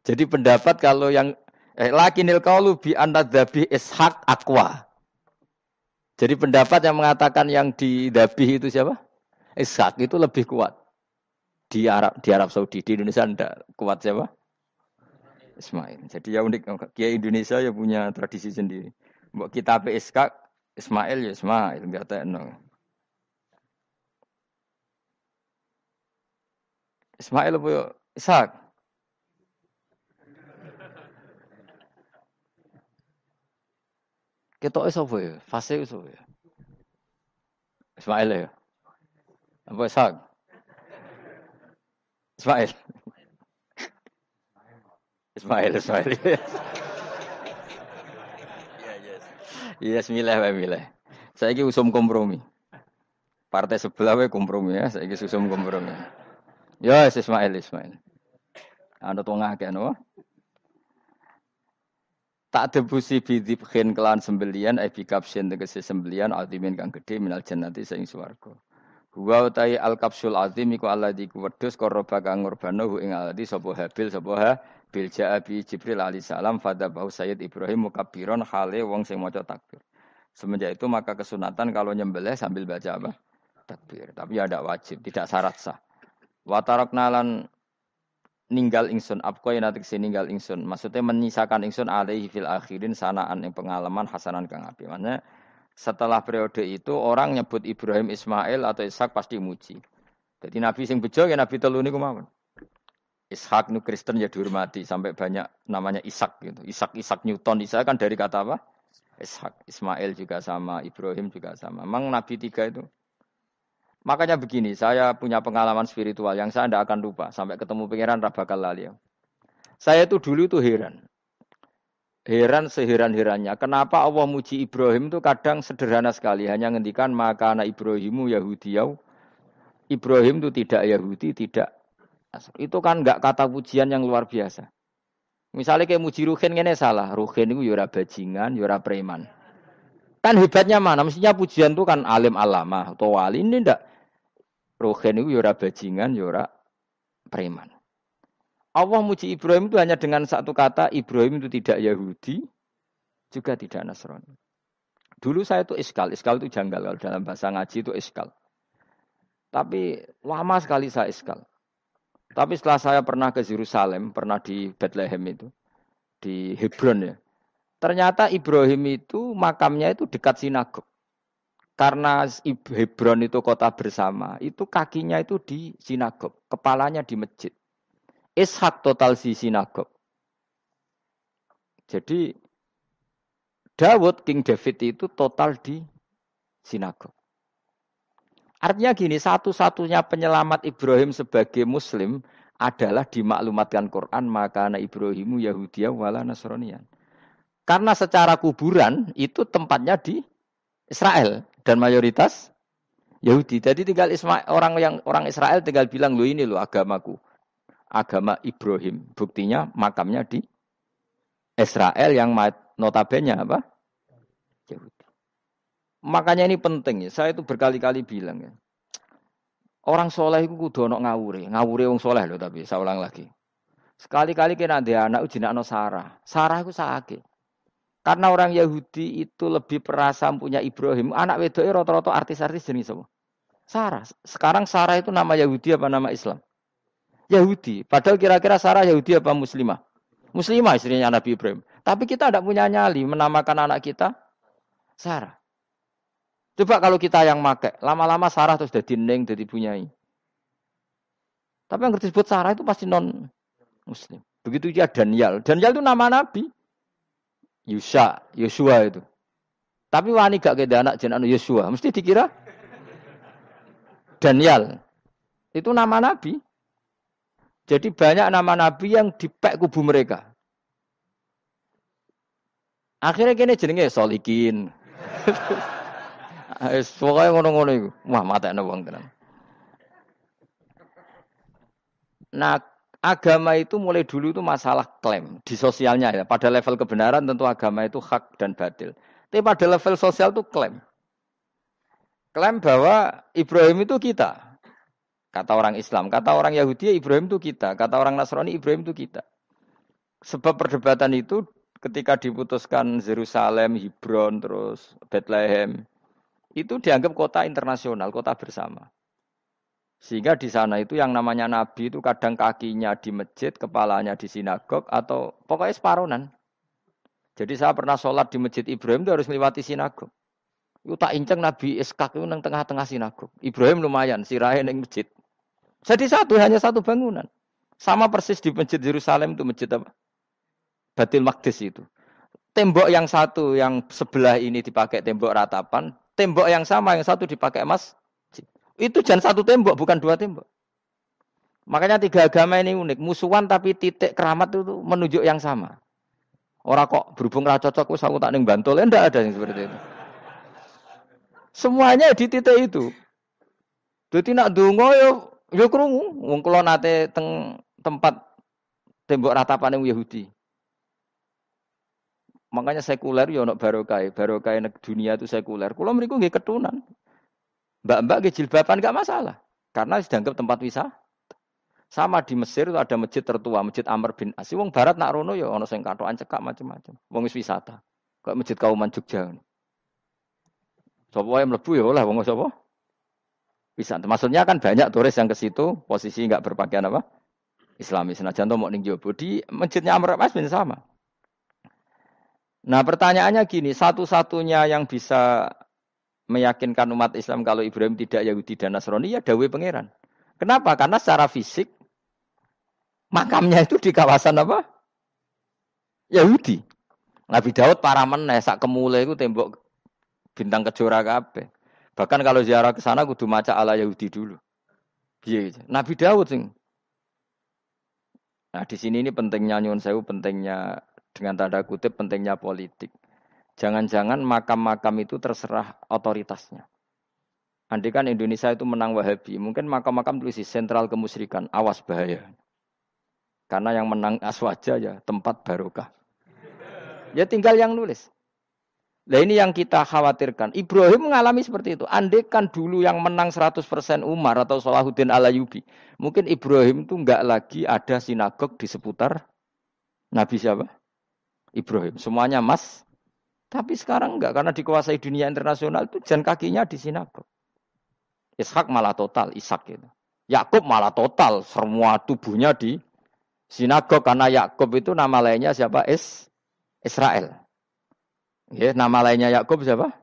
Jadi pendapat kalau yang eh, lakinil qawlu bi anna dhabi Ishaq aqwa. Jadi pendapat yang mengatakan yang di dhabi itu siapa? Ishaq itu lebih kuat. Di Arab di Arab Saudi, di Indonesia tidak kuat siapa? Ismail. Jadi ya unik, Kiai Indonesia ya punya tradisi sendiri. Mbok kitab Iskak Ismail ya Ismail enggak tekno. Ismail apa Ishak? Kita apa ya? Fase itu ya? Ismail ya? Apa Ishak? Ismail. Ismail, Ismail. Iya, yes, milih wae milih. Saiki usum kompromi. Partai sebelah wae kompromi ya, saiki usum kompromi. Ya, yes, Ismail, Ismail. Anda tengah kan, no? Tak debusi bidibkhin kelan sembelian ai bikapsin tegese sembelian azimin kang gedhe minal jannati sing swarga. Huwa utai al kapsul azim iku alladzi kuwedhus koroba kang ngurbano ing alladzi sapa habil sapa bil ja'abi Jibril alaihi salam fadabahu Sayyid Ibrahim mukabbiron hale wong sing maca takbir. Semenjak itu maka kesunatan kalau nyembelih sambil baca apa? Takbir. Tapi ya tidak wajib, tidak syarat sah. Watarok nalan ninggal ingsun yang nanti ninggal ingsun. Maksudnya menyisakan ingsun alaihi fil akhirin sanaan yang pengalaman hasanan kang api. Maksudnya setelah periode itu orang nyebut Ibrahim Ismail atau Ishak pasti muji. Jadi Nabi sing bejo ya Nabi telu niku mawon. Ishak nu Kristen ya dihormati sampai banyak namanya Ishak gitu. Ishak Ishak Newton Ishak kan dari kata apa? Ishak. Ismail juga sama, Ibrahim juga sama. Memang Nabi tiga itu. Makanya begini, saya punya pengalaman spiritual yang saya tidak akan lupa sampai ketemu pangeran Rabakal Lalia. Saya itu dulu itu heran. Heran seheran-herannya. Kenapa Allah muji Ibrahim itu kadang sederhana sekali. Hanya ngendikan maka anak Ibrahimu Yahudiyau. Ibrahim itu tidak Yahudi, tidak itu kan nggak kata pujian yang luar biasa. Misalnya kayak muji Ruhin ini salah. Ruhin itu yura ya bajingan, yura ya preman. Kan hebatnya mana? Mestinya pujian itu kan alim alama atau wali. Ini ndak. Ruhin itu yura ya bajingan, yura preman. Allah muji Ibrahim itu hanya dengan satu kata, Ibrahim itu tidak Yahudi, juga tidak Nasrani. Dulu saya itu iskal, iskal itu janggal kalau dalam bahasa ngaji itu iskal. Tapi lama sekali saya iskal. Tapi setelah saya pernah ke Yerusalem, pernah di Bethlehem itu, di Hebron ya. Ternyata Ibrahim itu makamnya itu dekat sinagog. Karena Hebron itu kota bersama, itu kakinya itu di sinagog, kepalanya di masjid. Ishak total di sinagog. Jadi Dawud, King David itu total di sinagog. Artinya gini, satu-satunya penyelamat Ibrahim sebagai Muslim adalah dimaklumatkan Quran maka anak Ibrahimu Yahudiyah wala Nasronian. Karena secara kuburan itu tempatnya di Israel dan mayoritas Yahudi. Jadi tinggal Ismail, orang yang orang Israel tinggal bilang lo ini lo agamaku, agama Ibrahim. Buktinya makamnya di Israel yang notabene apa? Yahudi. Makanya ini penting ya. Saya itu berkali-kali bilang ya. Orang soleh itu kudu ono ngawure. Ngawure wong soleh loh tapi saya ulang lagi. Sekali-kali kena dia anak ujinakno Sarah. Sarah itu sakit. Karena orang Yahudi itu lebih perasa punya Ibrahim. Anak wedoknya rata-rata artis-artis jenis semua. Sarah. Sekarang Sarah itu nama Yahudi apa nama Islam? Yahudi. Padahal kira-kira Sarah Yahudi apa Muslimah? Muslimah istrinya Nabi Ibrahim. Tapi kita tidak punya nyali menamakan anak kita Sarah. Coba kalau kita yang make, lama-lama Sarah terus jadi neng, jadi punyai. Tapi yang disebut Sarah itu pasti non Muslim. Begitu dia Daniel. Daniel itu nama Nabi. Yusha, Yosua itu. Tapi wani gak ke anak jeneng Yosua, mesti dikira Daniel. Itu nama nabi. Jadi banyak nama nabi yang dipek kubu mereka. Akhirnya kini jenenge Solikin. Pokoknya ngono-ngono itu. Wah, mata wong tenan. Nah, agama itu mulai dulu itu masalah klaim di sosialnya ya. Pada level kebenaran tentu agama itu hak dan batil. Tapi pada level sosial itu klaim. Klaim bahwa Ibrahim itu kita. Kata orang Islam, kata orang Yahudi Ibrahim itu kita, kata orang Nasrani Ibrahim itu kita. Sebab perdebatan itu ketika diputuskan Yerusalem, Hebron, terus Bethlehem, itu dianggap kota internasional, kota bersama. Sehingga di sana itu yang namanya nabi itu kadang kakinya di masjid, kepalanya di sinagog atau pokoknya separonan. Jadi saya pernah sholat di masjid Ibrahim itu harus melewati sinagog. Itu tak inceng Nabi Iskak itu tengah-tengah sinagog. Ibrahim lumayan, sirahe neng masjid. Jadi satu, hanya satu bangunan. Sama persis di masjid Yerusalem itu masjid apa? Batil Maqdis itu. Tembok yang satu yang sebelah ini dipakai tembok ratapan, tembok yang sama yang satu dipakai emas itu jangan satu tembok, bukan dua tembok. Makanya tiga agama ini unik. Musuhan tapi titik keramat itu menunjuk yang sama. Orang kok berhubung ra cocok wis aku tak ning Bantul, enggak ada yang seperti itu. Semuanya di titik itu. Jadi nak donga yo yo krungu wong kula nate teng tempat tembok ratapan yang Yahudi. Makanya sekuler yo ono barokah, barokah dunia itu sekuler. Kula mriku nggih ketunan. Mbak-mbak jilbaban gak masalah. Karena dianggap tempat wisata. Sama di Mesir itu ada masjid tertua, Masjid Amr bin As. Wong barat nak rono ya ono sing katokan cekak macam-macam. Wong wisata. Kayak Masjid Kauman Jogja. Sopo yang mlebu ya oleh wong sapa? Wisata. Maksudnya kan banyak turis yang ke situ posisi nggak berpakaian apa? Islami senajan to mau ning jowo di masjidnya Amr bin As bin sama. Nah pertanyaannya gini, satu-satunya yang bisa meyakinkan umat Islam kalau Ibrahim tidak Yahudi dan Nasrani ya dawe pangeran. Kenapa? Karena secara fisik makamnya itu di kawasan apa? Yahudi. Nabi Daud para meneh sak kemule itu tembok bintang kejora kabeh. Bahkan kalau ziarah ke sana kudu maca ala Yahudi dulu. Piye Nabi Daud sing. Nah, di sini ini pentingnya nyun sewu, pentingnya dengan tanda kutip pentingnya politik. Jangan-jangan makam-makam itu terserah otoritasnya. Andai kan Indonesia itu menang Wahabi, mungkin makam-makam tulis sentral kemusyrikan, awas bahaya. Karena yang menang aswaja ya tempat barokah. Ya tinggal yang nulis. Nah ini yang kita khawatirkan. Ibrahim mengalami seperti itu. Andai kan dulu yang menang 100% Umar atau Salahuddin Alayubi. Mungkin Ibrahim itu enggak lagi ada sinagog di seputar Nabi siapa? Ibrahim. Semuanya mas tapi sekarang enggak karena dikuasai dunia internasional itu jan kakinya di sinagog. Ishak malah total, Ishak itu. Yakub malah total, semua tubuhnya di sinagog karena Yakub itu nama lainnya siapa? Is Israel. Ya, nama lainnya Yakub siapa?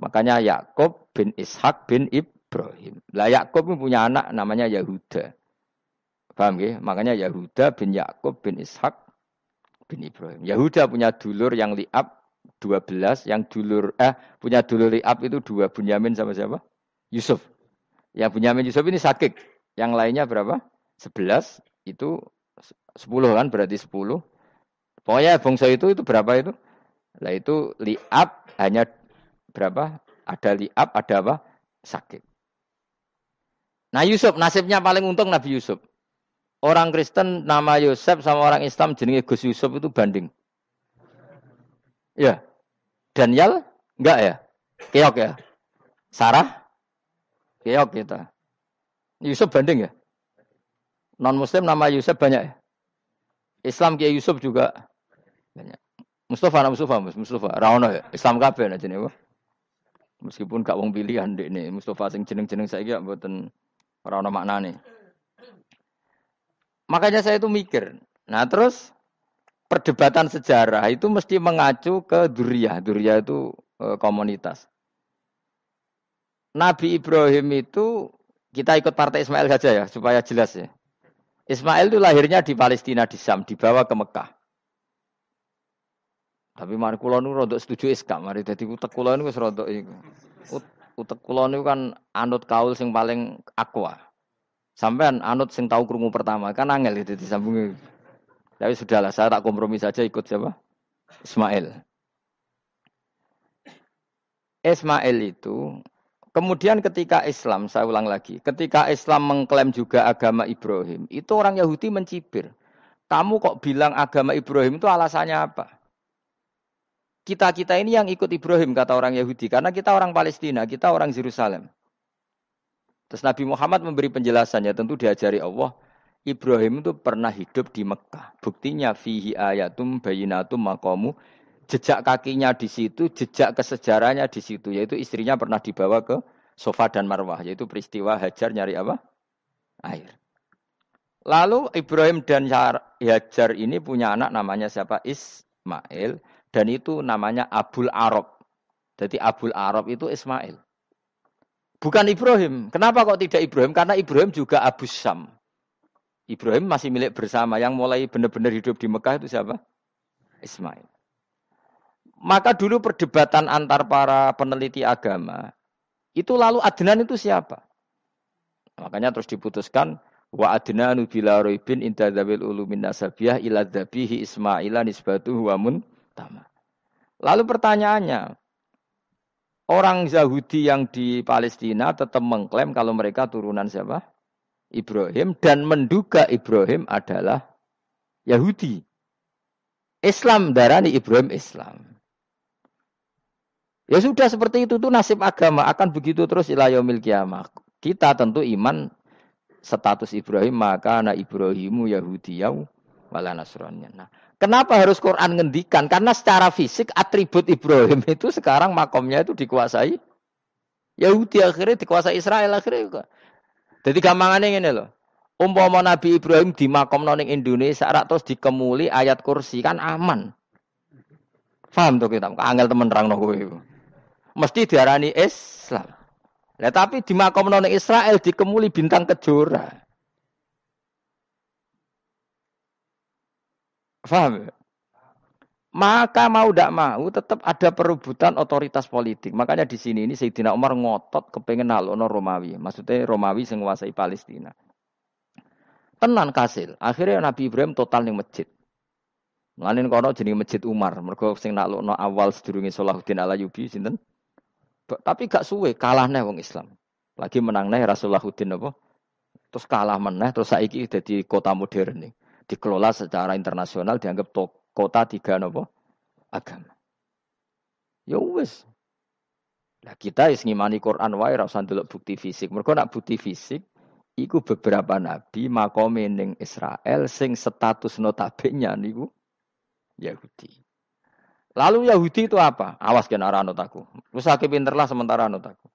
Makanya Yakub bin Ishak bin Ibrahim. Lah Yakub punya anak namanya Yahuda. Paham ya? Makanya Yahuda bin Yakub bin Ishak bin Ibrahim. Yahuda punya dulur yang liab 12 yang dulur eh punya dulur Liab itu dua Bunyamin sama siapa? Yusuf. Yang Bunyamin Yusuf ini sakit. Yang lainnya berapa? 11 itu 10 kan berarti 10. Pokoknya bangsa itu itu berapa itu? Lah itu Liab hanya berapa? Ada Liab, ada apa? Sakit. Nah Yusuf nasibnya paling untung Nabi Yusuf. Orang Kristen nama Yusuf sama orang Islam jenenge Gus Yusuf itu banding. Ya. Daniel enggak ya? Keok ya? Sarah? Keok kita. Yusuf banding ya? Non muslim nama Yusuf banyak ya? Islam Kiai Yusuf juga banyak. Mustafa nama Mustafa, Mustafa. Rawono ya? Islam kabeh aja nih, Meskipun gak wong pilihan dek nih, Mustafa sing jeneng-jeneng saya gak buatan ora makna nih. Makanya saya itu mikir. Nah terus perdebatan sejarah itu mesti mengacu ke duria. Duria itu e, komunitas. Nabi Ibrahim itu kita ikut partai Ismail saja ya supaya jelas ya. Ismail itu lahirnya di Palestina di Sam, dibawa ke Mekah. Tapi mari kula niku rada setuju iskak, mari dadi utek kula niku wis rada iku. Utek kula niku kan anut kaul sing paling aqua. Sampean anut sing tahu krungu pertama kan angel itu disambungi. Tapi sudahlah, saya tak kompromi saja ikut siapa? Ismail. Ismail itu kemudian ketika Islam, saya ulang lagi, ketika Islam mengklaim juga agama Ibrahim, itu orang Yahudi mencibir. Kamu kok bilang agama Ibrahim itu alasannya apa? Kita-kita ini yang ikut Ibrahim kata orang Yahudi karena kita orang Palestina, kita orang Yerusalem. Terus Nabi Muhammad memberi penjelasannya tentu diajari Allah. Ibrahim itu pernah hidup di Mekah. Buktinya fihi ayatum bayinatum makamu. Jejak kakinya di situ, jejak kesejarahnya di situ. Yaitu istrinya pernah dibawa ke Sofa dan Marwah. Yaitu peristiwa Hajar nyari apa? Air. Lalu Ibrahim dan Hajar ini punya anak namanya siapa? Ismail. Dan itu namanya Abul Arab. Jadi Abul Arab itu Ismail. Bukan Ibrahim. Kenapa kok tidak Ibrahim? Karena Ibrahim juga Abu Sam. Ibrahim masih milik bersama. Yang mulai benar-benar hidup di Mekah itu siapa? Ismail. Maka dulu perdebatan antar para peneliti agama. Itu lalu Adnan itu siapa? Makanya terus diputuskan wa adnanu bila roibin inda ulumin nasabiyah ila dhabihi ismaila nisbatuhu wa mun utama. Lalu pertanyaannya, orang Yahudi yang di Palestina tetap mengklaim kalau mereka turunan siapa? Ibrahim dan menduga Ibrahim adalah Yahudi. Islam darani Ibrahim Islam. Ya sudah seperti itu tuh nasib agama akan begitu terus ilayomil. Kita tentu iman status Ibrahim maka anak Ibrahimu Yahudiyau wala Nasrani. Nah, Kenapa harus Quran ngendikan? Karena secara fisik atribut Ibrahim itu sekarang makomnya itu dikuasai Yahudi akhirnya dikuasai Israel akhirnya juga. Jadi gampangannya ini loh. Umpama Nabi Ibrahim di makom noning Indonesia rak terus dikemuli ayat kursi kan aman. Paham tuh kita? Angel temen terang no Mesti diarani Islam. Ya, tapi di makom noning Israel dikemuli bintang kejora. Faham? Maka mau tidak mau tetap ada perebutan otoritas politik. Makanya di sini ini Sayyidina Umar ngotot kepengen nalono Romawi. Maksudnya Romawi yang menguasai Palestina. Tenan kasil. Akhirnya Nabi Ibrahim total ning masjid. Melanin kono jadi masjid Umar. Mereka sing nalono awal sedurungi Salahuddin Alayubi sinten. Tapi gak suwe kalah nih wong Islam. Lagi menang nih Rasulullahuddin apa? Terus kalah meneh terus saiki jadi kota modern nih dikelola secara internasional dianggap to, kota tiga nopo agama. Ya wis. Nah kita is ngimani Quran wae ra usah bukti fisik. Mergo nak bukti fisik iku beberapa nabi makome ning Israel sing status notabene niku Yahudi. Lalu Yahudi itu apa? Awas kena anut aku. Terus aku pinterlah sementara anut aku.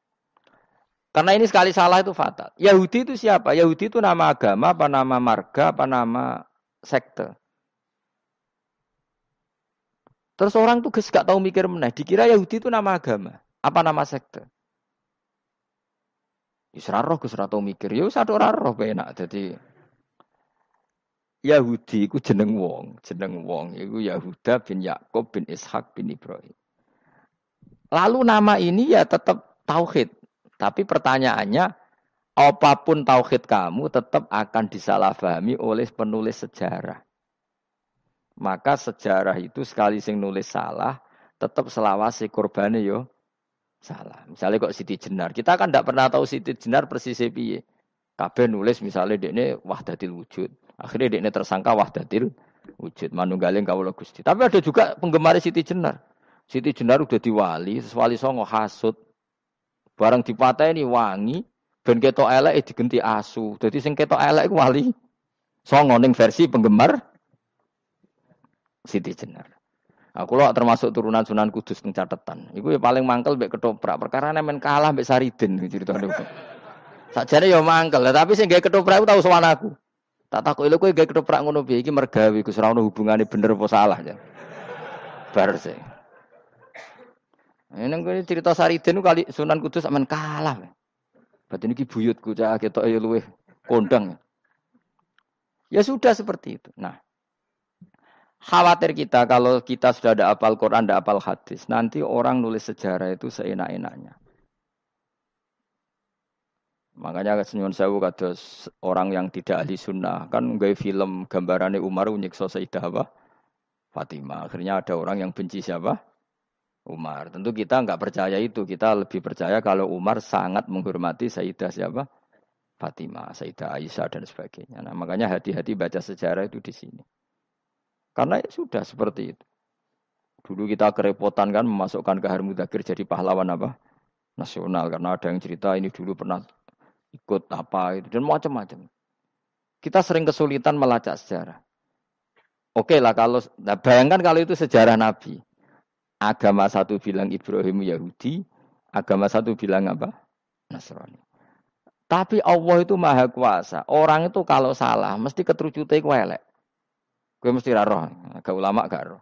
Karena ini sekali salah itu fatal. Yahudi itu siapa? Yahudi itu nama agama, apa nama marga, apa nama sekte. Terus orang tuh gak tahu mikir meneh, dikira Yahudi itu nama agama, apa nama sekte. Wis roh Gus tahu mikir, ya satu roh enak jadi Yahudi iku jeneng wong, jeneng wong iku Yahuda bin Yakub bin Ishak bin Ibrahim. Lalu nama ini ya tetap tauhid. Tapi pertanyaannya, apa pun tauhid kamu tetap akan disalahpahami oleh penulis sejarah. Maka sejarah itu sekali sing nulis salah, tetap selawasi korbannya yo salah. Misalnya kok Siti Jenar, kita kan tidak pernah tahu Siti Jenar persis piye. Kabeh nulis misalnya dekne wahdatil wujud. Akhirnya dekne tersangka wahdatil wujud. Manunggaling kawula Gusti. Tapi ada juga penggemar Siti Jenar. Siti Jenar udah diwali, sesuali songo. Barang dipateni wangi, Ben ketok elek digenti asu. Jadi sing ketok elek wali. Songo ning versi penggemar Siti Jenar. Aku nah, lo termasuk turunan Sunan Kudus teng catatan. Iku ya paling mangkel mbek ketoprak. Perkara men kalah mbek Saridin ceritane. Sakjane ya mangkel, tapi sing gawe ketoprak tau sowan aku. Tak takut lho kowe gawe ketoprak ngono piye iki mergawi Gus ora ono hubungane bener apa salah ya. Bar sih. Ini cerita Saridin kali Sunan Kudus aman kalah. Berarti ini buyutku cah ketok ya luweh kondang. Ya sudah seperti itu. Nah, Khawatir kita kalau kita sudah ada apal Quran, ada apal hadis, nanti orang nulis sejarah itu seenak-enaknya. Makanya senyum sewu kados orang yang tidak ahli sunnah kan nggak film gambarannya Umar nyiksa Sayyidah apa? Fatimah. Akhirnya ada orang yang benci siapa? Umar. Tentu kita nggak percaya itu. Kita lebih percaya kalau Umar sangat menghormati Sayyidah siapa? Fatimah, Sayyidah Aisyah dan sebagainya. Nah, makanya hati-hati baca sejarah itu di sini. Karena ya sudah seperti itu. Dulu kita kerepotan kan memasukkan Kahar Mudakir jadi pahlawan apa? Nasional. Karena ada yang cerita ini dulu pernah ikut apa itu dan macam-macam. Kita sering kesulitan melacak sejarah. Oke lah kalau nah bayangkan kalau itu sejarah Nabi. Agama satu bilang Ibrahim Yahudi, agama satu bilang apa? Nasrani. Tapi Allah itu maha kuasa. Orang itu kalau salah mesti keterucute ku elek. Gue mesti roh, agak ulama gak roh.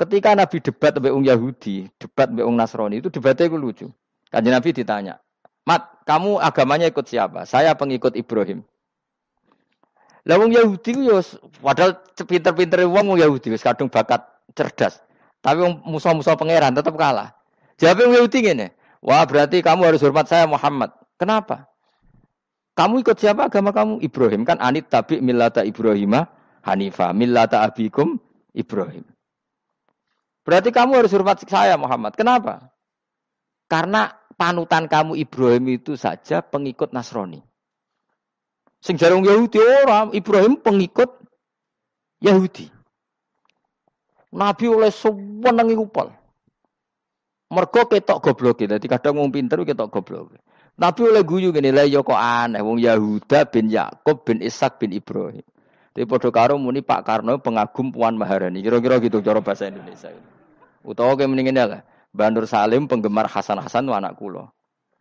Ketika Nabi debat dengan Yahudi, debat dengan Nasrani itu debatnya itu lucu. Kanjeng Nabi ditanya, Mat, kamu agamanya ikut siapa? Saya pengikut Ibrahim. Lah wong Yahudi ku yo padahal pinter-pinter wong wong Yahudi wis kadung bakat cerdas. Tapi wong musuh-musuh pangeran tetap kalah. Jawab wong Yahudi ngene. Wah, berarti kamu harus hormat saya Muhammad. Kenapa? Kamu ikut siapa agama kamu? Ibrahim kan anit tabi millata Ibrahimah Hanifa millata abikum Ibrahim. Berarti kamu harus hormat saya Muhammad. Kenapa? Karena panutan kamu Ibrahim itu saja pengikut Nasrani. Sing Yahudi orang, Ibrahim pengikut Yahudi. Nabi oleh sewenengi upal. Mergo ketok goblok Dadi kadang wong pinter ketok goblok. Nabi oleh guyu gini lah ya kok aneh wong Yahuda bin Yakub bin Ishak bin Ibrahim. Tapi padha karo muni Pak Karno pengagum Puan Maharani. Kira-kira gitu cara bahasa Indonesia. Utawa kayak mendingin lah. Bandur Salim penggemar Hasan Hasan itu anak kulo.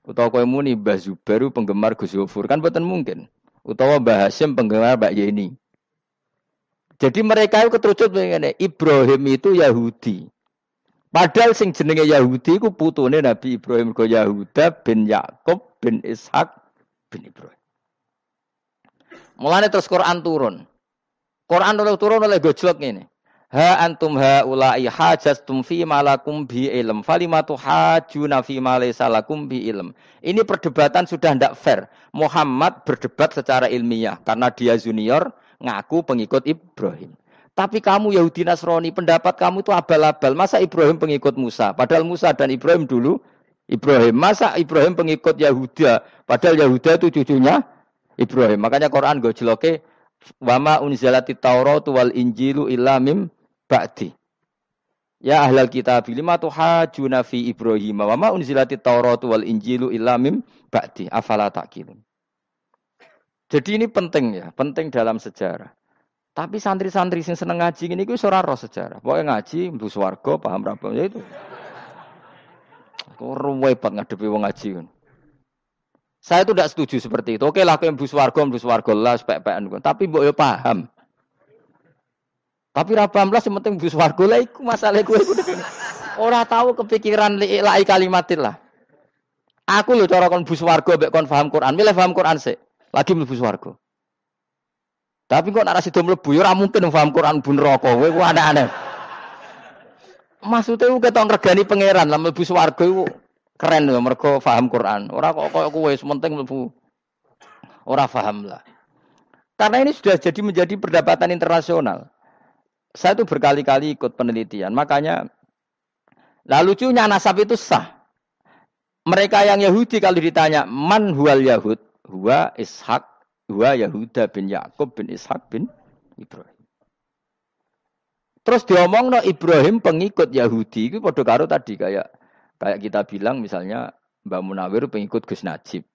Utawa kowe muni Mbah Zubair penggemar Gus Yofur kan betul mungkin. Utawa Mbah penggemar Mbak Yeni. Jadi mereka itu keterucut begini, Ibrahim itu Yahudi. Padahal sing jenenge Yahudi ku putune Nabi Ibrahim ke Yahuda bin Yakub bin Ishak bin Ibrahim. Mulane terus Quran turun. Quran turun oleh gojlok ini. Ha antum ha ulai hajastum fi malakum bi ilm. Falimatu hajuna fi malaysa lakum bi ilm. Ini perdebatan sudah tidak fair. Muhammad berdebat secara ilmiah karena dia junior ngaku pengikut Ibrahim. Tapi kamu Yahudi Nasrani, pendapat kamu itu abal-abal. Masa Ibrahim pengikut Musa? Padahal Musa dan Ibrahim dulu Ibrahim. Masa Ibrahim pengikut Yahuda? Padahal Yahuda itu cucunya Ibrahim. Makanya Quran gue jeloke wama unzalati Taurat wal Injilu illa mim ba'di. Ya ahlal kitab lima tuhajuna fi Ibrahim wa ma unzilati Taurat wal Injilu illa mim ba'di afala taqilun. Jadi ini penting ya, penting dalam sejarah. Tapi santri-santri sing seneng ngaji ini ku ora roh sejarah. Pokoknya ngaji mlebu swarga paham ra ya itu. Kok repot ngadepi wong ngaji. Saya itu tidak setuju seperti itu. Oke lah, kau mlebu swarga, mlebu swarga lah, spek-pekan. Tapi mbok yo paham. Tapi ra belas yang penting bus warga lah iku masalah kowe iku. Ora tahu kepikiran lai kalimatin lah. Aku lho cara kon bus warga mbek kon paham Quran, milih paham Quran sik. Lagi mlebu swarga. Tapi kok nek sido mlebu ya ora mungkin paham Quran bun neraka. Kowe ku aneh-aneh. Maksudnya ku ketok regani pangeran lah mlebu swarga iku keren lho mergo paham Quran. Ora kok koyo kowe sementing mlebu ora paham lah. Karena ini sudah jadi menjadi perdebatan internasional. Saya itu berkali-kali ikut penelitian. Makanya, lah lucunya nasab itu sah. Mereka yang Yahudi kalau ditanya, man huwal Yahud? Huwa Ishak, huwa Yahuda bin Yakub bin Ishak bin Ibrahim. Terus diomong no Ibrahim pengikut Yahudi itu pada karo tadi kayak kayak kita bilang misalnya Mbak Munawir pengikut Gus Najib.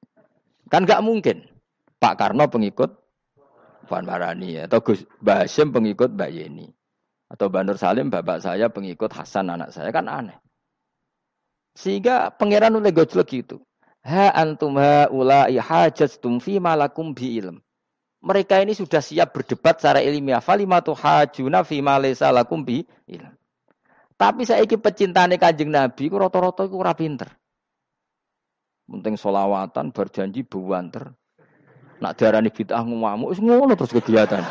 Kan nggak mungkin. Pak Karno pengikut Puan Marani atau Gus Basim pengikut Mbak Yeni. Atau Bandur Salim bapak saya pengikut Hasan anak saya kan aneh. Sehingga pangeran oleh gojlok gitu. Ha antum ha ulai hajastum fi malakum bi ilm. Mereka ini sudah siap berdebat secara ilmiah. Falimatu hajuna fi malaysa lakum bi ilm. Tapi saya iki pecintane Kanjeng Nabi ku rata-rata iku ora pinter. Penting solawatan berjanji buanter. Nak diarani bid'ah ngamuk wis ngono terus kegiatan.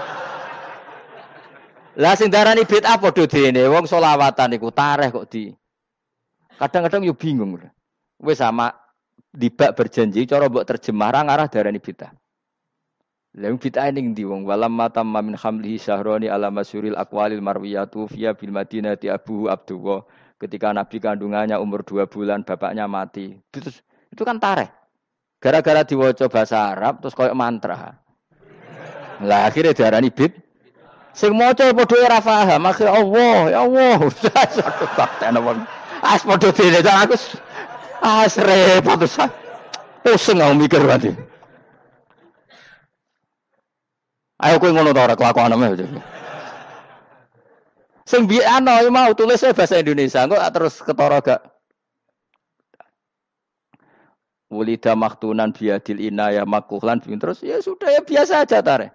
Lah sing darani bid'ah padha dene wong selawatan iku tareh kok di. Kadang-kadang yo bingung. Wis sama dibak berjanji cara mbok terjemah ra ngarah darani bid'ah. Lah bid'ah ning ndi wong walam matam min hamlihi syahroni ala masyuril aqwalil marwiyatu fiya bil madinati abu abdullah ketika nabi kandungannya umur dua bulan bapaknya mati. Itu, itu kan tareh. Gara-gara diwaca bahasa Arab terus koyo mantra. Lah akhirnya diarani bid Sing maca padha ora paham, akhir Allah, ya Allah. Satu kakten wong. As padha dene aku. As repot terus. Pusing aku mikir berarti. Ayo kowe ngono ta ora kelakuanmu. Sing bi ana mau tulisnya bahasa Indonesia, kok terus ketara gak Wulida maktunan biadil inaya makuhlan terus ya sudah ya biasa aja tarik.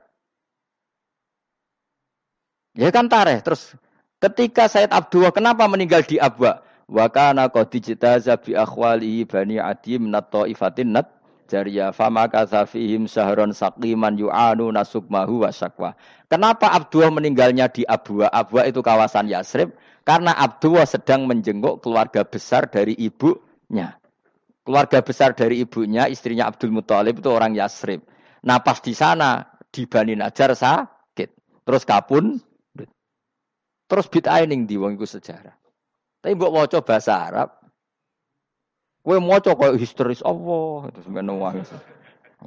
Ya kan tareh. Terus ketika Said Abdullah kenapa meninggal di Abwa? Wa kana qad ijtaza bi akhwalihi bani Adi min ifatin nat jariya fama kasafihim sahron saqiman yu'anu nasukmahu wa syakwa. Kenapa Abdullah meninggalnya di Abwa? Abwa itu kawasan Yasrib karena Abdullah sedang menjenguk keluarga besar dari ibunya. Keluarga besar dari ibunya, istrinya Abdul Muthalib itu orang Yasrib. Nah pas di sana di Bani Najar sakit. Terus kapun Terus bid'ah ning di wong iku sejarah. Tapi mbok waca bahasa Arab, kowe maca koyo historis Allah terus ngono wae.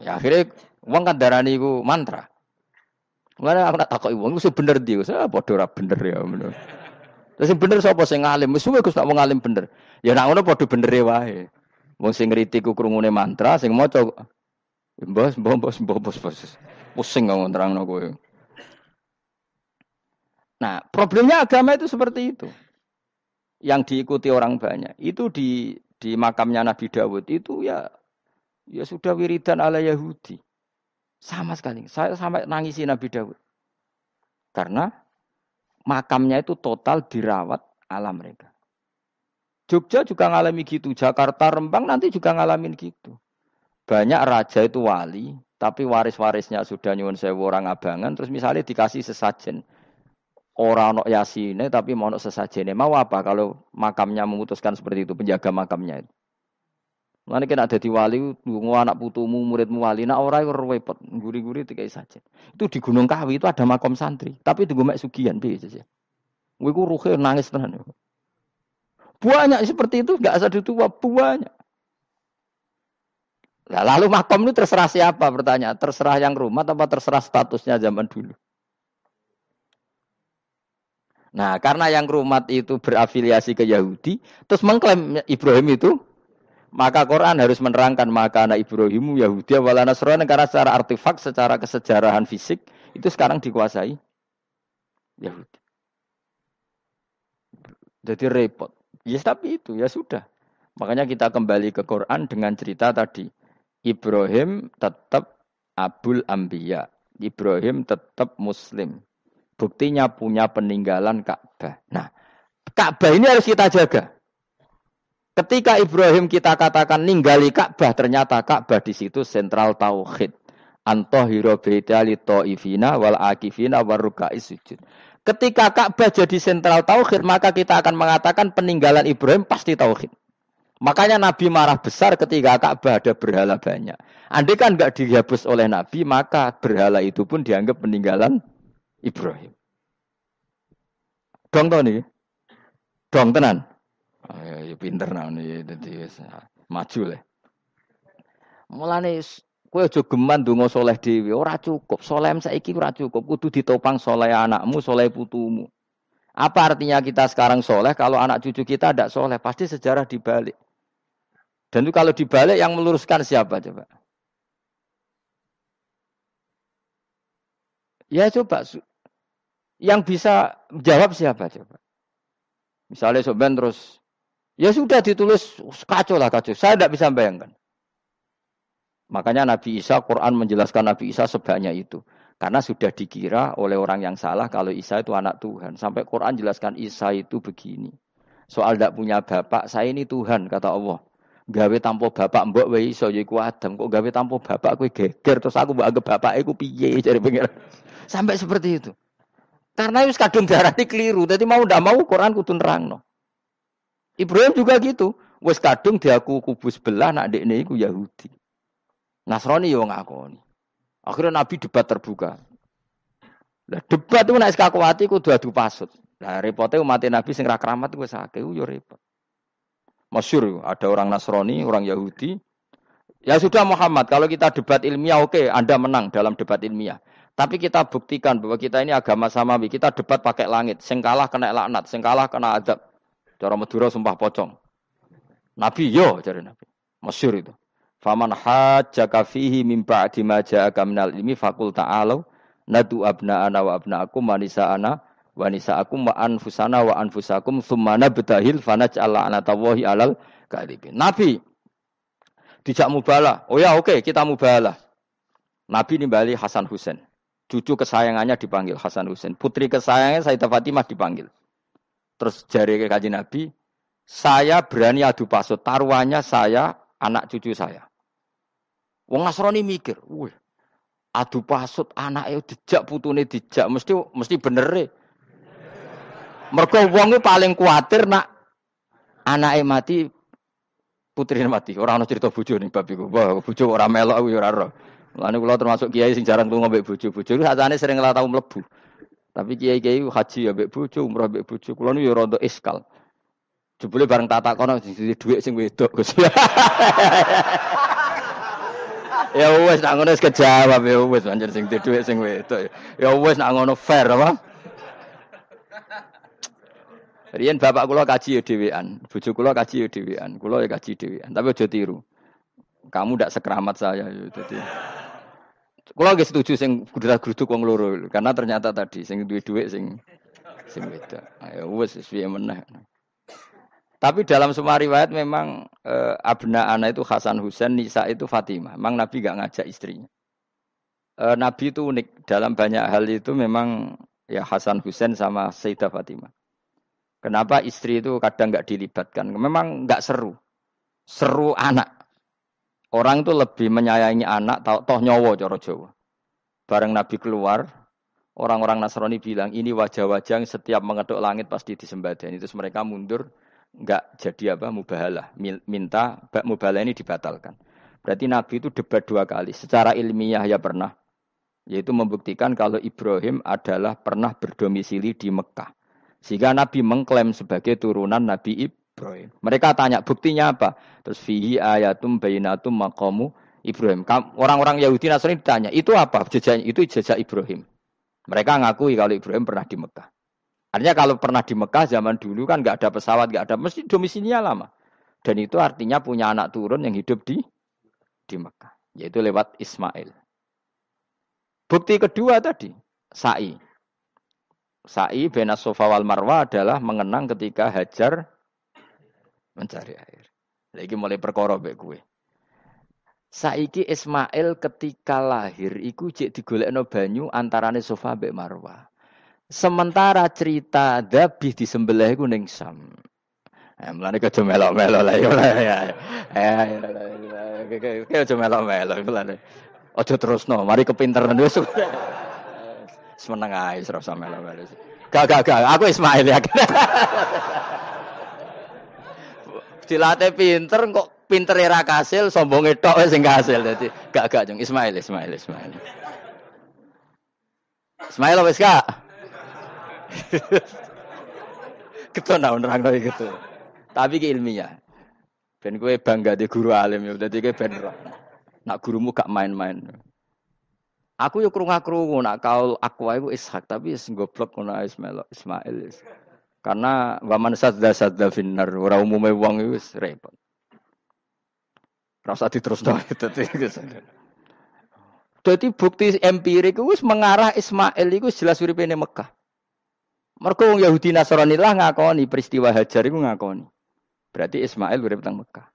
Ya akhirnya wong kan darani iku mantra. Mana aku nak takoki wong iku bener ndi? Saya padha ora bener ya ngono. Terus sing bener sapa sing ngalim? Wis suwe Gus nak wong ngalim bener. Ya nak ngono padha bener wae. Wong sing ngriti ku krungune mantra, sing maca Mbos, mbos, mbos, mbos, mbos. Pusing ngomong terangno kowe. Nah, problemnya agama itu seperti itu. Yang diikuti orang banyak. Itu di di makamnya Nabi Dawud itu ya ya sudah wiridan ala Yahudi. Sama sekali. Saya sampai nangisi Nabi Dawud. Karena makamnya itu total dirawat ala mereka. Jogja juga ngalami gitu, Jakarta, Rembang nanti juga ngalamin gitu. Banyak raja itu wali, tapi waris-warisnya sudah nyuwun sewu orang abangan, terus misalnya dikasih sesajen orang ono yasine tapi mau sesajene mau apa kalau makamnya memutuskan seperti itu penjaga makamnya itu Mana kena ada wali, nunggu anak putumu, muridmu wali, nak orang itu repot, guri-guri tiga saja. Itu di Gunung Kawi itu ada makam santri, tapi di Gumek Sugian biasa sih. Gue ruhe nangis tenan. Banyak seperti itu, nggak asal tua banyak. Lalu makam itu terserah siapa pertanyaan? Terserah yang rumah atau terserah statusnya zaman dulu? Nah, karena yang rumat itu berafiliasi ke Yahudi, terus mengklaim Ibrahim itu, maka Quran harus menerangkan maka anak Ibrahim Yahudi wala Nasrani karena secara artefak, secara kesejarahan fisik itu sekarang dikuasai Yahudi. Jadi repot. Ya yes, tapi itu ya sudah. Makanya kita kembali ke Quran dengan cerita tadi. Ibrahim tetap Abul Ambiya. Ibrahim tetap Muslim. Buktinya punya peninggalan Ka'bah. Nah, Ka'bah ini harus kita jaga. Ketika Ibrahim kita katakan ninggali Ka'bah, ternyata Ka'bah di situ sentral tauhid. Antohiro beda li ta'ifina wal akifina warukai sujud. Ketika Ka'bah jadi sentral tauhid, maka kita akan mengatakan peninggalan Ibrahim pasti tauhid. Makanya Nabi marah besar ketika Ka'bah ada berhala banyak. Andai kan nggak dihapus oleh Nabi, maka berhala itu pun dianggap peninggalan Ibrahim. Dong tau nih? Dong tenan. Oh, ya, ya pinter nah nih, jadi maju lah. Mulane kowe aja geman donga soleh dhewe, ora cukup. Soleh saiki ora cukup, kudu ditopang soleh anakmu, soleh putumu. Apa artinya kita sekarang soleh kalau anak cucu kita tidak soleh? Pasti sejarah dibalik. Dan itu kalau dibalik yang meluruskan siapa coba? Ya coba yang bisa jawab siapa coba? Misalnya Soben terus, ya sudah ditulis kacau lah kacau. Saya tidak bisa bayangkan. Makanya Nabi Isa, Quran menjelaskan Nabi Isa sebanyak itu. Karena sudah dikira oleh orang yang salah kalau Isa itu anak Tuhan. Sampai Quran jelaskan Isa itu begini. Soal tidak punya bapak, saya ini Tuhan, kata Allah. Gawe tanpa bapak mbok wae iso ya Adam. Kok gawe tanpa bapak kowe geger terus aku mbok anggap bapak iku piye cari pengen. Sampai seperti itu. Karena wis kadung darani keliru. Jadi mau ndak mau Quran kudu nerangno. Ibrahim juga gitu. Wis kadung diaku kubus belah nak dekne iku Yahudi. Nasrani yo ngakoni. Akhirnya Nabi debat terbuka. Lah debat itu nek kakuati kudu adu pasut. Lah repote umat Nabi sing ra keramat wis akeh yo repot. Masyur ada orang Nasrani, orang Yahudi. Ya sudah Muhammad, kalau kita debat ilmiah oke, okay, Anda menang dalam debat ilmiah. Tapi kita buktikan bahwa kita ini agama samawi. Kita debat pakai langit. Sengkalah kena laknat, sengkalah kena adab. Cara Madura sumpah pocong. Nabi yo cari Nabi. Masyur itu. Faman hajjaka fihi mim ba'di ma ja'aka minal ilmi faqul ta'alu nadu abna'ana wa abna'akum wa nisa'ana wa nisa'akum wa anfusana wa anfusakum thumma nabtahil fanaj'al la'natallahi alal kadhibin. Nabi dijak mubalah. Oh ya oke, okay, kita mubalah. Nabi nimbali Hasan Husain. Cucu kesayangannya dipanggil Hasan Husain. Putri kesayangannya Sayyidah Fatimah dipanggil. Terus jari ke kaji Nabi, saya berani adu pasut. Taruhannya saya, anak cucu saya. Wong Nasrani mikir, wih, adu pasut anak itu dijak putune dijak mesti mesti bener e. Mergo wong paling kuatir nak anake mati putrine mati. Ora ana cerita bojo ning bab iku. Wah, bojo ora melok aku ya ora Mulane kula termasuk kiai sing jarang mbek bojo. Bojo iki sajane sering ora tau mlebu. Tapi kiai-kiai haji ya mbek bojo, umrah mbek bojo. Kula niku ya rada iskal. Jebule bareng tak kono sing dhuwit sing wedok Gus. ya wes nak ngono kejawab ya wes pancen sing dhuwit sing wedok. Ya wes nak ngono fair apa? Riyen bapak kula kaji ya dhewean, bojo kula kaji ya dhewean, kula ya kaji dhewean. Tapi aja tiru. Kamu ndak sekeramat saya ya dadi. Kalau nggak setuju sing grudak-gruduk wong loro karena ternyata tadi sing duwe dhuwit sing sing beda. Ayo wis piye meneh. Tapi dalam semua riwayat memang e, abna ana itu Hasan Husain, Nisa itu Fatimah. Memang Nabi gak ngajak istrinya. E, Nabi itu unik dalam banyak hal itu memang ya Hasan Husain sama Sayyidah Fatimah. Kenapa istri itu kadang nggak dilibatkan? Memang nggak seru. Seru anak. Orang itu lebih menyayangi anak, toh, toh nyowo coro Jawa. Bareng Nabi keluar, orang-orang Nasrani bilang ini wajah-wajah yang setiap mengetuk langit pasti disembadani. Terus mereka mundur, nggak jadi apa mubahalah, minta mubahalah ini dibatalkan. Berarti Nabi itu debat dua kali. Secara ilmiah ya pernah, yaitu membuktikan kalau Ibrahim adalah pernah berdomisili di Mekah. Sehingga Nabi mengklaim sebagai turunan Nabi Ibrahim. Ibrahim. Mereka tanya buktinya apa? Terus fihi ayatum bayinatum maqamu Ibrahim. Orang-orang Yahudi Nasrani ditanya, itu apa? Jejak itu jejak Ibrahim. Mereka ngakui kalau Ibrahim pernah di Mekah. Artinya kalau pernah di Mekah zaman dulu kan nggak ada pesawat, nggak ada, mesti domisilinya lama. Dan itu artinya punya anak turun yang hidup di di Mekah, yaitu lewat Ismail. Bukti kedua tadi, sa'i. Sa'i benas sofa wal marwah adalah mengenang ketika Hajar mencari air. Lagi mulai perkara mbek kowe. Saiki Ismail ketika lahir iku cek digolekno banyu antarane Sofa mbek Marwah. Sementara cerita Dabih disembelih iku ning Sam. Eh, mulane aja melok-melok lah ya. Eh, aja melok-melok mulane. Aja terusno, mari kepinteran wis. Semeneng ae ora usah melok-melok. Gak gak gak, aku Ismail ya. dilatih pinter kok pinter era kasil sombong itu sing kasil. Jadi gak gak jeng Ismail Ismail Ismail. Ismail wis gak gitu nah nerang lagi gitu tapi ke ilmiah. Ben gue bangga di guru alim ya. Jadi gue ben nak gurumu gak main-main. Aku yuk kerungu kerungu nak kau aku aku ishak tapi es goblok ngono Ismail Ismail karena waman sadda sadda finnar, ora umume wong iku repot. Rasa diterus itu. Jadi bukti empirik itu mengarah Ismail itu jelas uripe ning Mekah. Mergo wong Yahudi Nasrani lah ngakoni peristiwa Hajar itu ngakoni. Berarti Ismail urip teng Mekah.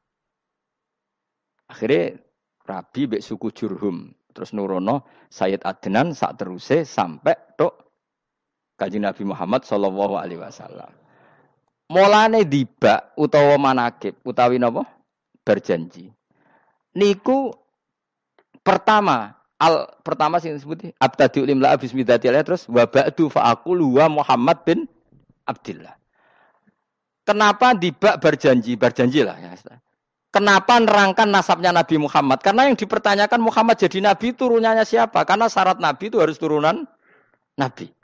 Akhirnya Rabi bek suku Jurhum terus nurono Sayyid Adnan sak teruse sampai tok Kaji Nabi Muhammad Shallallahu Alaihi Wasallam. Mulane diba utawa manakib utawi napa berjanji. Niku pertama Al pertama sing disebut abtadi limla bismillahi terus wa ba'du fa aqulu wa Muhammad bin Abdillah. Kenapa dibak berjanji? Berjanji lah ya. Kenapa nerangkan nasabnya Nabi Muhammad? Karena yang dipertanyakan Muhammad jadi Nabi turunannya siapa? Karena syarat Nabi itu harus turunan Nabi.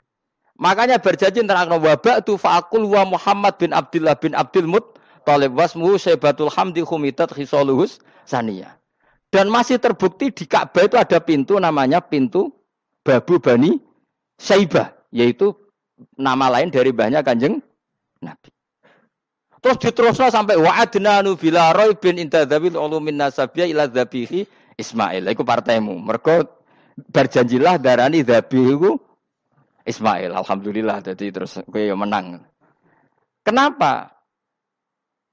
Makanya berjanji terang wabak tu faakul wa Muhammad bin Abdullah bin Abdul Mut Talib wasmu sebatul hamdi humitat khisaluhus saniyah. Dan masih terbukti di Ka'bah itu ada pintu namanya pintu Babu Bani Saibah. Yaitu nama lain dari banyak kanjeng Nabi. Terus diterusno sampai wa'adna bila roy bin intadzabil ulumin nasabiyah ila dzabihi Ismail. Iku partaimu. Mergo berjanjilah darani dzabihu Ismail. Alhamdulillah. Jadi terus gue menang. Kenapa?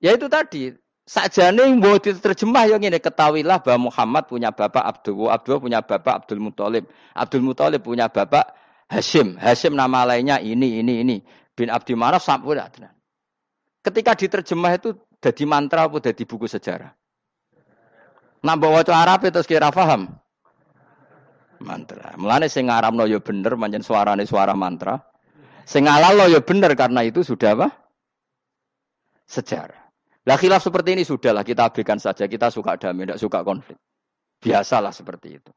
Ya itu tadi. Sakjane mau diterjemah yang ini ketahuilah bahwa Muhammad punya bapak Abdul, Abdul punya bapak Abdul Muthalib, Abdul Muthalib punya bapak Hashim, Hashim nama lainnya ini ini ini bin Abdi Manaf sampai Ketika diterjemah itu jadi mantra apa jadi buku sejarah? Nambah waca Arab itu kira paham? Mantra. Mulane sing ngaramno ya bener manjen suarane suara mantra. Sing lo ya bener karena itu sudah apa? Sejarah. Lah khilaf seperti ini sudahlah kita abaikan saja. Kita suka damai, tidak suka konflik. Biasalah seperti itu.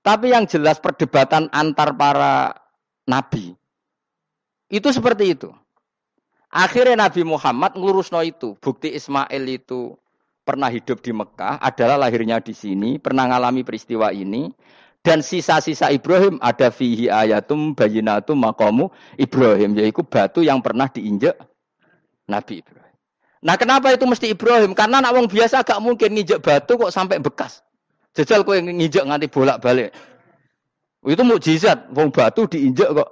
Tapi yang jelas perdebatan antar para nabi itu seperti itu. Akhirnya Nabi Muhammad ngurusno itu. Bukti Ismail itu pernah hidup di Mekah, adalah lahirnya di sini, pernah mengalami peristiwa ini. Dan sisa-sisa Ibrahim ada fihi ayatum bayinatum makomu Ibrahim. Yaitu batu yang pernah diinjak Nabi Ibrahim. Nah kenapa itu mesti Ibrahim? Karena anak wong biasa gak mungkin nginjek batu kok sampai bekas. Jajal kok nginjek nganti bolak-balik. Itu mukjizat, wong batu diinjek kok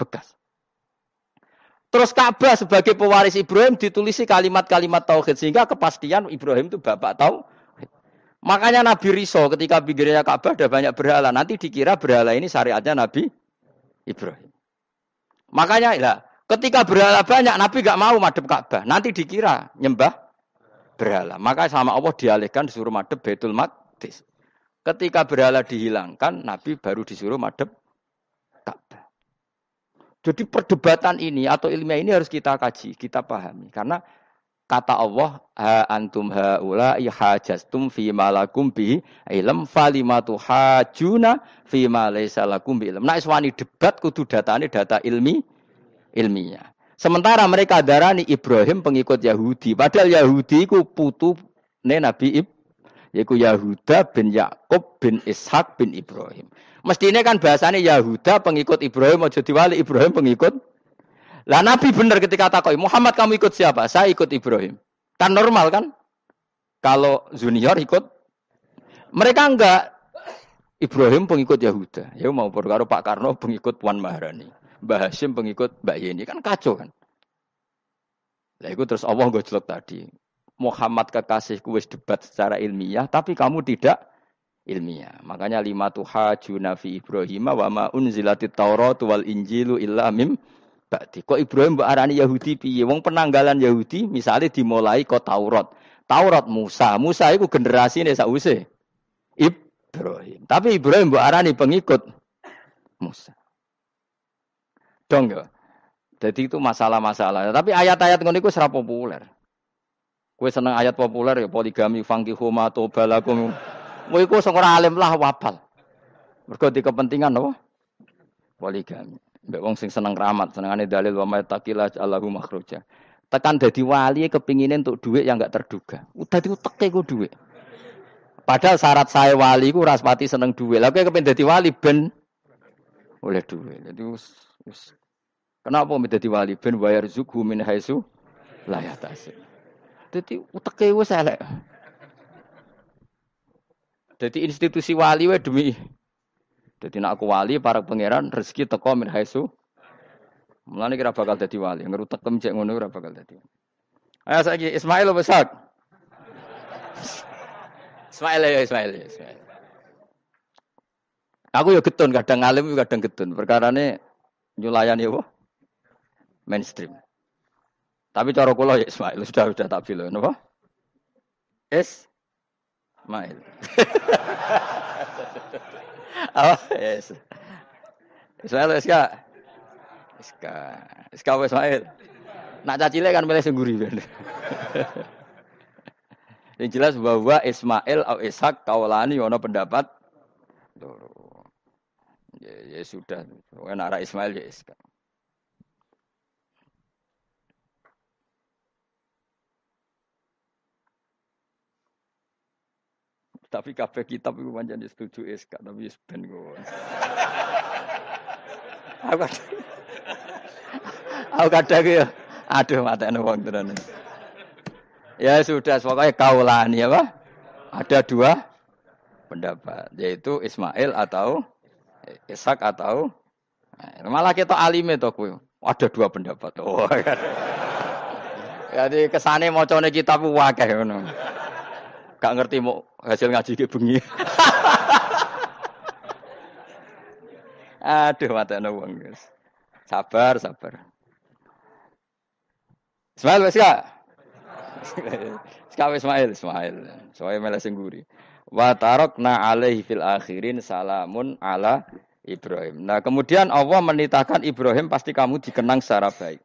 bekas. Terus Ka'bah sebagai pewaris Ibrahim ditulisi kalimat-kalimat tauhid sehingga kepastian Ibrahim itu bapak tahu. Makanya Nabi Riso ketika pinggirnya Ka'bah ada banyak berhala. Nanti dikira berhala ini syariatnya Nabi Ibrahim. Makanya ya, Ketika berhala banyak, Nabi gak mau madep Ka'bah. Nanti dikira nyembah berhala. Maka sama Allah dialihkan disuruh madep Baitul Maqdis. Ketika berhala dihilangkan, Nabi baru disuruh madep Ka'bah. Jadi perdebatan ini atau ilmiah ini harus kita kaji, kita pahami. Karena kata Allah, ha antum haula ihajastum fi malakum bi ilm falimatu hajuna fi ma laysa lakum bi ilm. Nah, iswani debat kudu datane data ilmi ilmiah. Sementara mereka darani Ibrahim pengikut Yahudi. Padahal Yahudi ku putu ne Nabi Ib, yaitu Yahuda bin Yakub bin Ishak bin Ibrahim. Mestinya kan bahasanya Yahuda pengikut Ibrahim, mau jadi wali Ibrahim pengikut. Lah Nabi benar ketika takoi Muhammad kamu ikut siapa? Saya ikut Ibrahim. Kan normal kan? Kalau junior ikut, mereka enggak. Ibrahim pengikut Yahuda. Ya mau perkara Pak Karno pengikut Puan Maharani. Mbah Hashim pengikut Mbak Yeni kan kacau kan. Nah itu terus Allah gue jelek tadi. Muhammad kekasihku wis debat secara ilmiah, tapi kamu tidak ilmiah. Makanya lima tuha junafi Ibrahim wa ma unzilati Taurat wal Injilu illa mim ba'di. Kok Ibrahim mbak arani Yahudi piye? Wong penanggalan Yahudi misalnya dimulai kok Taurat. Taurat Musa. Musa itu generasi ini sause. Ibrahim. Tapi Ibrahim mbak arani pengikut Musa dong ya. Jadi itu masalah-masalah. Tapi ayat-ayat ngono iku serap populer. Kue seneng ayat populer ya poligami fangki huma balakum. Kowe iku sing alim lah wapal. Mergo di kepentingan apa? Poligami. Mbak wong sing seneng keramat, senengane dalil wa may taqila Allahu makhruja. Tekan dadi wali kepingine untuk duit yang enggak terduga. Udah diuteke ku duit. Padahal syarat saya wali ku raspati seneng duit. Lah kowe kepengin dadi wali ben oleh duit. Jadi us, Kenapa menjadi wali ben bayar zuku min haisu layak tasik. Jadi uteke wis elek. Jadi institusi wali wae demi jadi nak aku wali para pangeran rezeki teko min haisu Mulane kira bakal dadi wali, ngerutekem cek ngono ora bakal dadi. Ayo saiki Ismail besar. Ismail ya Ismail, Ismail. Aku ya getun kadang alim kadang getun. Perkarane nyulayani apa? mainstream. Tapi cara kula ya Ismail sudah sudah tak bilang napa? Ismail. Oh, yes. Ismail wis ka? Wis ka. Wis ka Ismail. Nak cacile kan milih sengguri. Yang jelas bahwa Ismail atau Ishak kaulani ono pendapat loro. Ya, ya sudah, arah Ismail ya Ishak. Tapi kafe kitab itu pancen setuju SK, tapi ben kok. Aku aku kadang ya, aduh mata wong tenan. Ya sudah, pokoknya kaulan ya pak. Ada dua pendapat, yaitu Ismail atau Ishak atau malah kita alim itu aku. Ada dua pendapat. Oh, kan. Jadi kesane macane kitab wakeh ngono. Gak ngerti mau hasil ngaji ke bengi. Aduh mata wong guys. Sabar, sabar. Ismail wis gak? Sekali Ismail, Ismail. Soalnya malah sengguri. Wa tarokna alaihi fil akhirin salamun ala Ibrahim. Nah kemudian Allah menitahkan Ibrahim pasti kamu dikenang secara baik.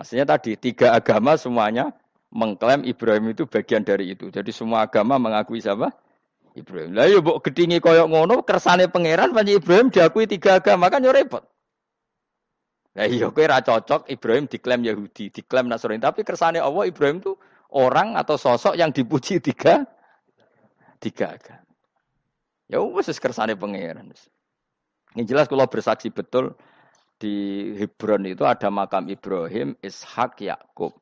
Maksudnya tadi tiga agama semuanya mengklaim Ibrahim itu bagian dari itu. Jadi semua agama mengakui siapa? Ibrahim. Lah yo mbok gedingi koyok ngono kersane pangeran panji Ibrahim diakui tiga agama kan yo repot. Lah iya kowe ra cocok Ibrahim diklaim Yahudi, diklaim Nasrani, tapi kersane Allah Ibrahim itu orang atau sosok yang dipuji tiga tiga agama. Ya wis kersane pangeran. Ini jelas kalau bersaksi betul di Hebron itu ada makam Ibrahim, Ishak, Yakub.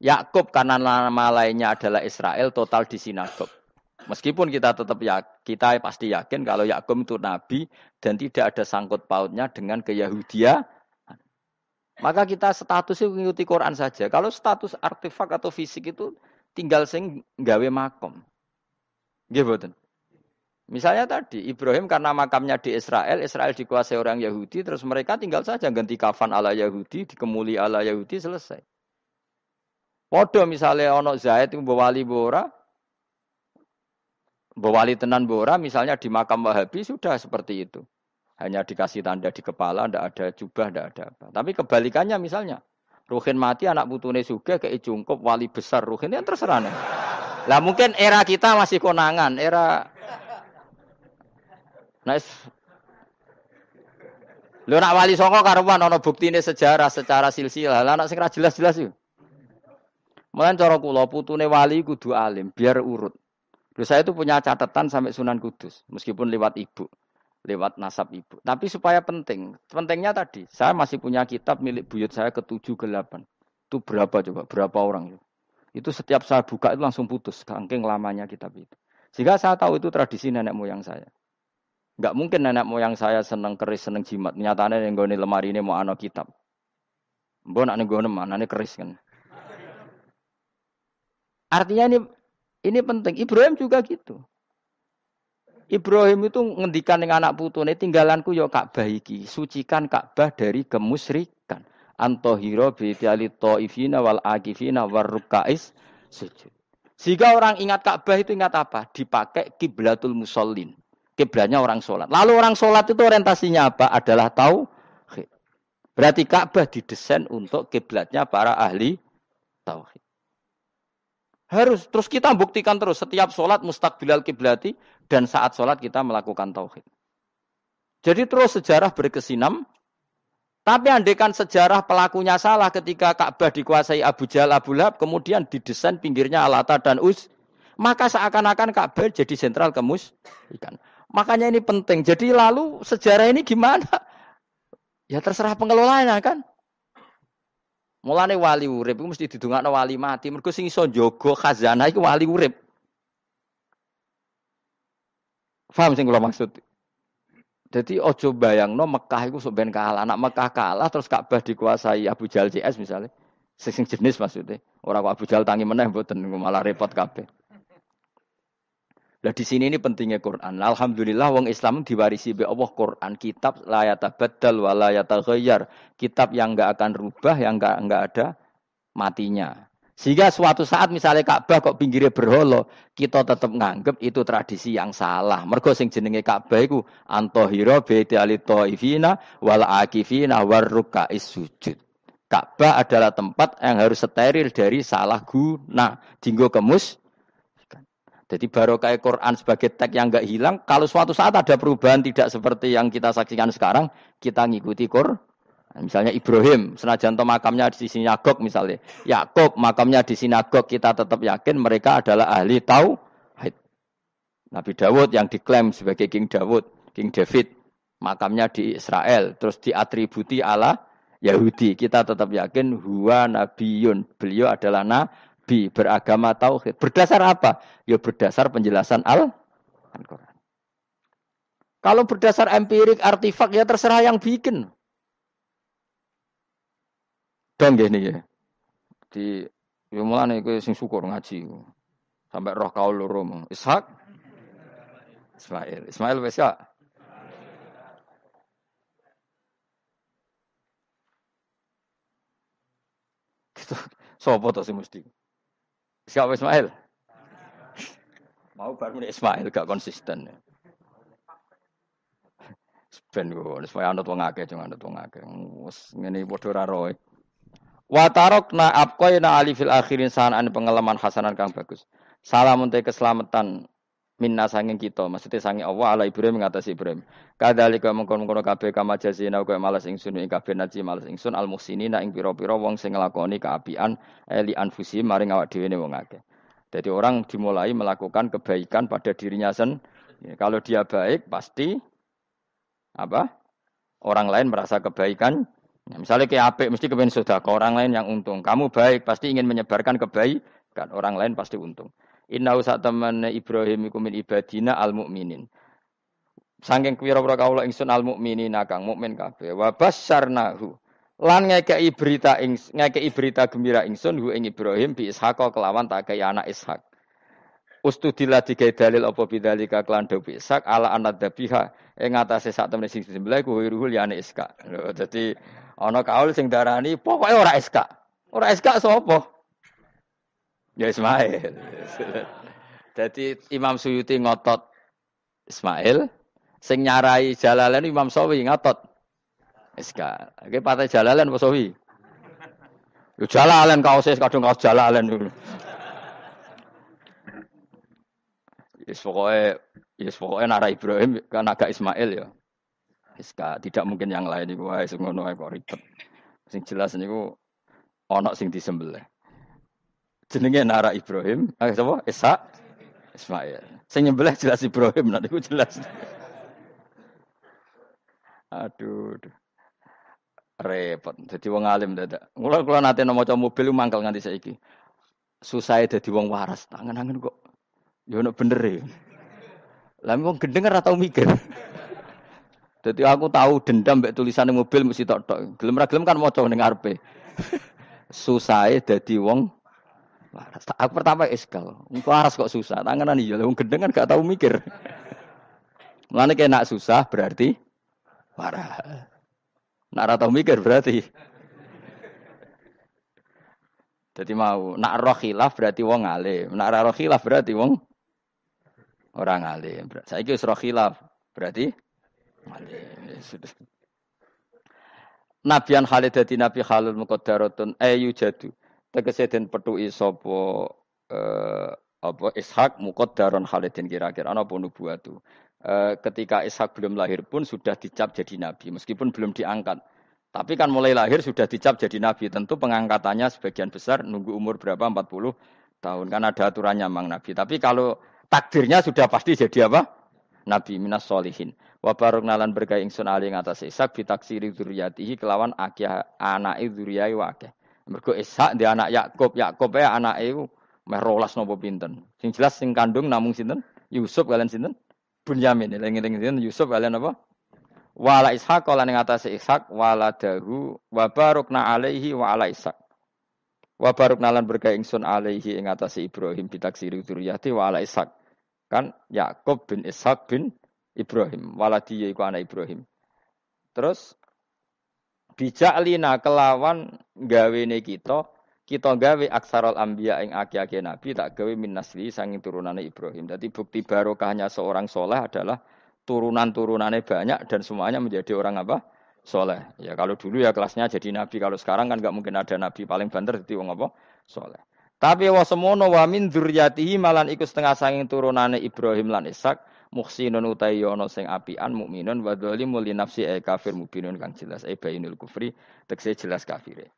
Yakub karena nama lainnya adalah Israel total di sinagog. Meskipun kita tetap ya, kita pasti yakin kalau Yakub itu nabi dan tidak ada sangkut pautnya dengan keyahudia. Maka kita statusnya mengikuti Quran saja. Kalau status artefak atau fisik itu tinggal sing gawe makom. Gitu Misalnya tadi Ibrahim karena makamnya di Israel, Israel dikuasai orang Yahudi, terus mereka tinggal saja ganti kafan ala Yahudi, dikemuli ala Yahudi, selesai. Podo misalnya ono Zaid itu wali bora, wali tenan bora, misalnya di makam Wahabi sudah seperti itu. Hanya dikasih tanda di kepala, ndak ada jubah, ndak ada apa. Tapi kebalikannya misalnya, Ruhin mati anak putune suge ke cungkup wali besar Ruhin yang terserah nih. Lah mungkin era kita masih konangan, era Nice. Lho nak wali songo karuan ono buktine sejarah secara silsilah. Lah nak sing jelas-jelas yuk. Mulai cara kula putune wali kudu alim biar urut. Terus saya itu punya catatan sampai Sunan Kudus meskipun lewat ibu, lewat nasab ibu. Tapi supaya penting, pentingnya tadi saya masih punya kitab milik buyut saya ke tujuh ke delapan. Itu berapa coba? Berapa orang? Itu setiap saya buka itu langsung putus, kangking lamanya kitab itu. Sehingga saya tahu itu tradisi nenek moyang saya. Enggak mungkin nenek moyang saya seneng keris, seneng jimat. Nyatanya yang gue lemari ini mau anak kitab. Mbok nak nih gue mana nih keris kan. Artinya ini ini penting. Ibrahim juga gitu. Ibrahim itu ngendikan dengan anak putune tinggalanku yo Ka'bah iki, sucikan Ka'bah dari kemusyrikan. Antohiro bi'tiali ta'ifina wal akifina war rukais sujud. Sehingga orang ingat Ka'bah itu ingat apa? Dipakai kiblatul musallin. Kiblatnya orang sholat. Lalu orang sholat itu orientasinya apa? Adalah tahu. Berarti Ka'bah didesain untuk kiblatnya para ahli tauhid. Harus terus kita buktikan terus setiap sholat mustakbilal kiblati dan saat sholat kita melakukan tauhid. Jadi terus sejarah berkesinam. Tapi andekan sejarah pelakunya salah ketika Ka'bah dikuasai Abu Jahal Abu Lahab, kemudian didesain pinggirnya Alata dan Us, maka seakan-akan Ka'bah jadi sentral kemus ikan. Makanya ini penting. Jadi lalu sejarah ini gimana? Ya terserah pengelolanya kan. Mulane wali urip iku mesti didongakno wali mati. Mergo sing iso njaga khazanah iku wali urip. Faham sing kula maksud? Jadi ojo bayangno Mekah iku sok ben kalah. Anak Mekah kalah terus Ka'bah dikuasai Abu Jahal CS misalnya. Sing jenis maksudnya. Orang Abu Jahal tangi meneh mboten malah repot kabeh. Lah di sini ini pentingnya Quran. Alhamdulillah wong Islam diwarisi be Allah Quran, kitab layata badal wa Kitab yang enggak akan rubah, yang enggak enggak ada matinya. Sehingga suatu saat misalnya Ka'bah kok pinggirnya berholo, kita tetap nganggep itu tradisi yang salah. Mergo sing jenenge Ka'bah iku antohiro beti alitoifina wal akifina warruka sujud. Ka'bah adalah tempat yang harus steril dari salah guna. Dinggo kemus. Jadi barokah Quran sebagai teks yang enggak hilang, kalau suatu saat ada perubahan tidak seperti yang kita saksikan sekarang, kita ngikuti Quran Misalnya Ibrahim, senajan to makamnya di sinagog misalnya. Yakub makamnya di sinagog, kita tetap yakin mereka adalah ahli tauhid. Nabi Dawud yang diklaim sebagai King Dawud, King David, makamnya di Israel, terus diatributi Allah Yahudi. Kita tetap yakin huwa nabiyun. Beliau adalah nabi beragama tauhid. Berdasar apa? Ya berdasar penjelasan Al-Qur'an. Kalau berdasar empirik artifak ya terserah yang bikin. Dong gini ya. Di ya mulane kowe sing syukur ngaji. Sampai roh kaul loro Ishak Ismail. Ismail wis ya. Gitu. Sopo sing mesti? Siapa Ismail? Mau baru Ismail gak konsisten. Ben kok supaya anut wong akeh jangan anut wong akeh. Wes ngene padha ra roe. Wa tarokna abqaina ali fil akhirin sanan pengalaman hasanan kang bagus. Salamun te keselamatan minna sanging kita, maksudnya sanging Allah ala Ibrahim ngatasi Ibrahim. Kadalika mengkon-mengkon kabeh kama jazina kaya malas ingsun ing kabeh naji malas ingsun al muhsinina ing pira-pira wong sing nglakoni kaapian eli anfusi maring awak dhewe wong akeh. Jadi orang dimulai melakukan kebaikan pada dirinya sendiri. Kalau dia baik pasti apa? Orang lain merasa kebaikan Ya, misalnya kayak apik mesti kepengen sudah orang lain yang untung. Kamu baik pasti ingin menyebarkan kebaikan. Orang lain pasti untung. Inna usah teman Ibrahim iku min ibadina al mukminin. Sangking kira-kira kaulah ingsun al mukminin kang mukmin kabeh. Wa basyarnahu. Lan ngekei berita ing ngekei berita gembira ingsun hu ing Ibrahim bi Ishaq kelawan tak kaya anak Ishak. Ustudila digawe dalil apa bidzalika klan dawu Ishak ala anad dabiha ing atase sak temene sing disembelih ku ruhul ya Ishak. Dadi Ana kaul sing darani pokoke ora SK. Ora SK sapa? Ya Ismail. Jadi Imam Suyuti ngotot Ismail, sing nyarai Jalalain Imam Sawi ngotot SK. Oke partai Jalalain apa Sawi? Yo Jalalain kaos kadung kaos Jalalain dulu. Yes pokoknya, yes pokoknya Nara Ibrahim kan agak Ismail ya. SK tidak mungkin yang lain iku wae sing ngono kok ribet. Sing jelas niku ana sing disembelih. Jenenge Nara Ibrahim, eh sapa? Isa Ismail. Sing nyembelih jelas Ibrahim, nah niku jelas. Aduh. Repot. Jadi wong alim dadak. Mula kula nate maca mobil mangkel nganti saiki. Susah dadi wong waras. Tangan-tangan kok ya ono bener e. Lah wong gendeng ora tau mikir. Jadi aku tahu dendam mbek tulisan mobil mesti tok tok. Gelem ra gelem kan maca ning ngarepe. Susahe dadi wong waras. Aku pertama eskal. Engko waras kok susah. Tanganan iya wong gendeng kan gak tahu mikir. Mulane kena susah berarti waras. Nak ra tau mikir berarti. Jadi mau nak roh berarti wong alim. Nak ra roh khilaf berarti wong orang alim. Saiki wis roh khilaf berarti Nabian Khalid dadi nabi halul muqaddaratun ayu jadu. Tegese den petuki sapa eh, apa Ishak muqaddaron Khalidin kira-kira ana apa nubuatu. Eh, ketika Ishak belum lahir pun sudah dicap jadi nabi meskipun belum diangkat. Tapi kan mulai lahir sudah dicap jadi nabi. Tentu pengangkatannya sebagian besar nunggu umur berapa 40 tahun kan ada aturannya mang nabi. Tapi kalau takdirnya sudah pasti jadi apa? Nabi minas solihin. Wa nalan berkah ingsun ali ngatas Ishak bitaksiri dzurriyyatihi kelawan akeh anake dzurriyyah wa. Mergo Ishak dia anak Yakub, Yakub ya anake iku meh rolas napa pinten. Sing jelas sing kandung namung sinten? Yusuf kalian sinten? Bunyamin. Eling-eling sinten Yusuf kalian apa? Wala Ishak lan ing atase Ishak waladahu wa barokna alaihi wa ala Ishak. Wa barokna lan berkah ingsun alaihi ing atase Ibrahim bitaksiri dzurriyyati wa ala Ishak. Kan Yakub bin Ishak bin Ibrahim, waladi iku anak Ibrahim. Terus bijaklina kelawan gawene kita kita gawe aksarul ambiya ing aki-aki nabi tak gawe min nasli sanging turunane Ibrahim. Jadi bukti barokahnya seorang soleh adalah turunan-turunannya banyak dan semuanya menjadi orang apa? Soleh. Ya kalau dulu ya kelasnya jadi nabi, kalau sekarang kan nggak mungkin ada nabi paling banter jadi wong apa? Soleh. Tapi wa semono wa min malan iku setengah sanging turunane Ibrahim lan Ishak muhsinun utai yono sing apian mukminun wa dzalimul li nafsi e kafir mubinun kang jelas e bainul kufri tekse jelas kafire.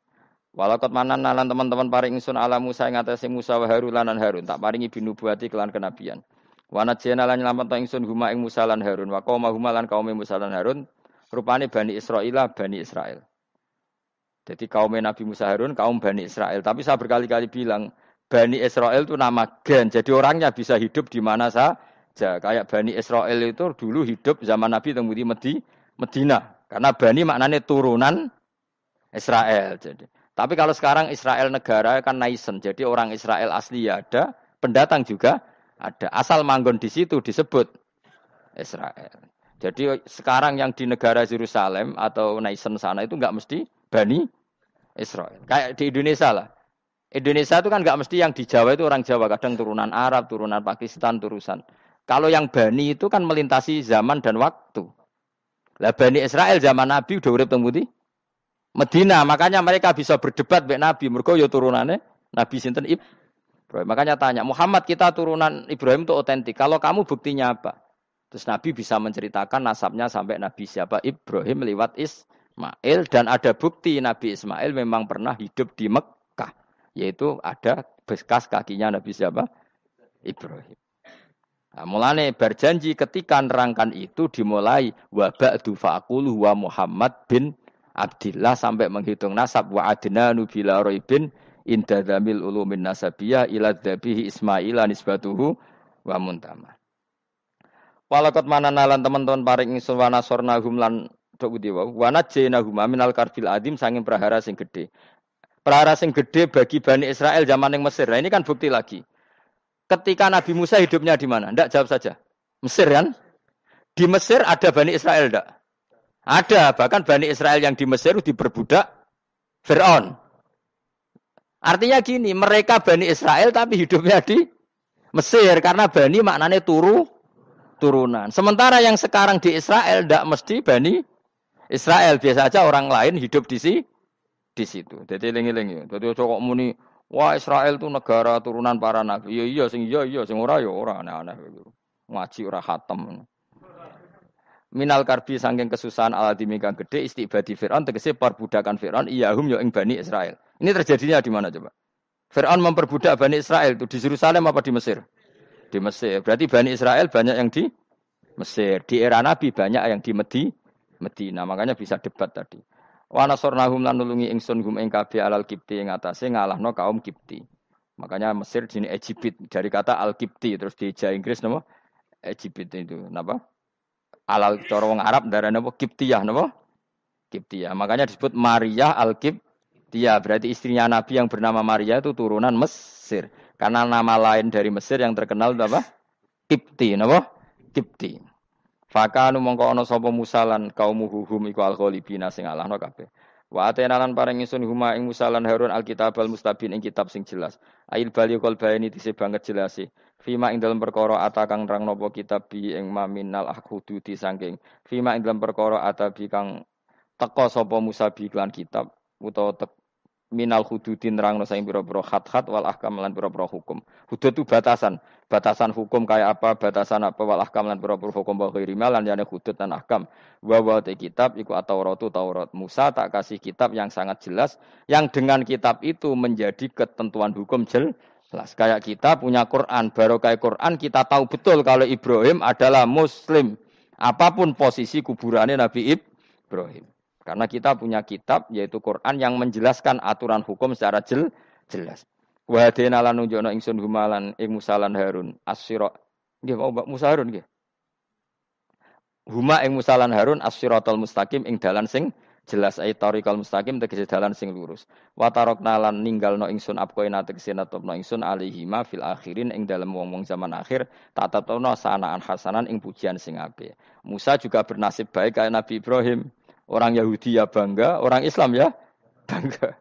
Walakot manan nalan teman-teman paring ingsun ala Musa ing atase Musa wa Harun lan Harun tak paringi binubuati kelan kenabian. Wana jena lan nyelamet ingsun huma ing Musa lan Harun wa qauma huma lan kaum Musa lan Harun rupane Bani Israil Bani Israel. Jadi kaum Nabi Musa Harun kaum Bani Israel. Tapi saya berkali-kali bilang Bani Israel itu nama gen. Jadi orangnya bisa hidup di mana saja. Kayak Bani Israel itu dulu hidup zaman Nabi temudi Medi, Medina. Karena Bani maknanya turunan Israel. Jadi tapi kalau sekarang Israel negara kan naisen, jadi orang Israel asli ya ada, pendatang juga ada. Asal manggon di situ disebut Israel. Jadi sekarang yang di negara Yerusalem atau naisen sana itu nggak mesti Bani Israel. Kayak di Indonesia lah. Indonesia itu kan nggak mesti yang di Jawa itu orang Jawa, kadang turunan Arab, turunan Pakistan, turunan. Kalau yang Bani itu kan melintasi zaman dan waktu. Lah Bani Israel zaman Nabi udah urip teng Medina, makanya mereka bisa berdebat mbek Nabi. Mergo ya turunannya Nabi sinten Ibrahim. Makanya tanya, Muhammad kita turunan Ibrahim itu otentik. Kalau kamu buktinya apa? Terus Nabi bisa menceritakan nasabnya sampai Nabi siapa? Ibrahim lewat Ismail dan ada bukti Nabi Ismail memang pernah hidup di Mekah, yaitu ada bekas kakinya Nabi siapa? Ibrahim. Nah, mulane berjanji ketika nerangkan itu dimulai wa ba'du wa Muhammad bin Abdillah sampai menghitung nasab wa adnanu bila roibin inda dzamil ulumin nasabiyah ila dzabihi Ismaila nisbatuhu wa muntama. Walakot mana nalan teman-teman paring ingsun wa nasorna hum lan dok budi wa wa najjayna hum minal karfil adim sanging prahara sing gede. Prahara sing gede bagi Bani Israel zaman yang Mesir. Nah, ini kan bukti lagi. Ketika Nabi Musa hidupnya di mana? Tidak jawab saja. Mesir kan? Di Mesir ada Bani Israel enggak? Ada, bahkan Bani Israel yang di Mesir diperbudak Fir'aun. Artinya gini, mereka Bani Israel tapi hidupnya di Mesir. Karena Bani maknanya turu, turunan. Sementara yang sekarang di Israel tidak mesti Bani Israel. Biasa saja orang lain hidup di si, di situ. Jadi lengi-lengi. Jadi kok muni, wah Israel itu negara turunan para nabi. Iya iya, sing iya iya, sing ora ya ora aneh-aneh. Ngaji ora khatam minal karbi sangking kesusahan ala dimikang gede istibadi Fir'aun tegese perbudakan Fir'aun iyahum yo ing Bani Israel. Ini terjadinya di mana coba? Fir'aun memperbudak Bani Israel itu di Yerusalem apa di Mesir? Di Mesir. Berarti Bani Israel banyak yang di Mesir. Di era Nabi banyak yang di Medi, Medina. Makanya bisa debat tadi. Wa nasornahum lan nulungi ingsun hum ing kabeh alal kipti ing atase ngalahno kaum kipti. Makanya Mesir sini Egypt dari kata al kipti terus di Inggris nama Egypt itu. Napa? alal cara wong Arab darane apa Kiptiyah napa? Kiptiyah. Makanya disebut Maria al-Kiptiyah. Berarti istrinya Nabi yang bernama Maria itu turunan Mesir. Karena nama lain dari Mesir yang terkenal apa? Kipti, napa? Kipti. Fakanu mongko ana sapa musalan kaum huhum iku al-ghalibina sing alahno kabeh. Wa atena lan paring ingsun huma ing Musa lan Harun alkitab al mustabin ing kitab sing jelas. Ail bali kol baini dise banget jelasi. Fima ing dalam perkara ata kang nerang napa kitab bi ing maminal di sangking. Fima ing dalam perkara ata bi kang teka sapa Musa bi klan kitab utawa tek minal hududi nerangno saing pira-pira khat-khat wal ahkam lan pira-pira hukum. Hudud itu batasan. Batasan hukum kayak apa, batasan apa wal ahkam lan pira-pira hukum wa ghairi lan hudud dan ahkam. Wa wa kitab iku at-Tauratu Taurat. Musa tak kasih kitab yang sangat jelas yang dengan kitab itu menjadi ketentuan hukum Jelas kayak kita punya Quran, baru kayak Quran kita tahu betul kalau Ibrahim adalah Muslim. Apa pun posisi kuburannya Nabi Ibrahim. Karena kita punya kitab yaitu Quran yang menjelaskan aturan hukum secara jel, jelas. Wa hadena lan nunjukna ingsun humalan ing Musalan Harun asyira. Nggih mau Musa Harun nggih. Huma ing Musalan Harun asyiratul mustaqim ing dalan sing jelas ay tariqal mustaqim tegese dalan sing lurus wa tarokna lan ninggalno ingsun apkoina tegese natopno ingsun alihima fil akhirin ing dalam wong-wong zaman akhir tak tatapno sanaan hasanan ing pujian sing apik Musa juga bernasib baik kayak Nabi Ibrahim orang Yahudi ya bangga orang Islam ya bangga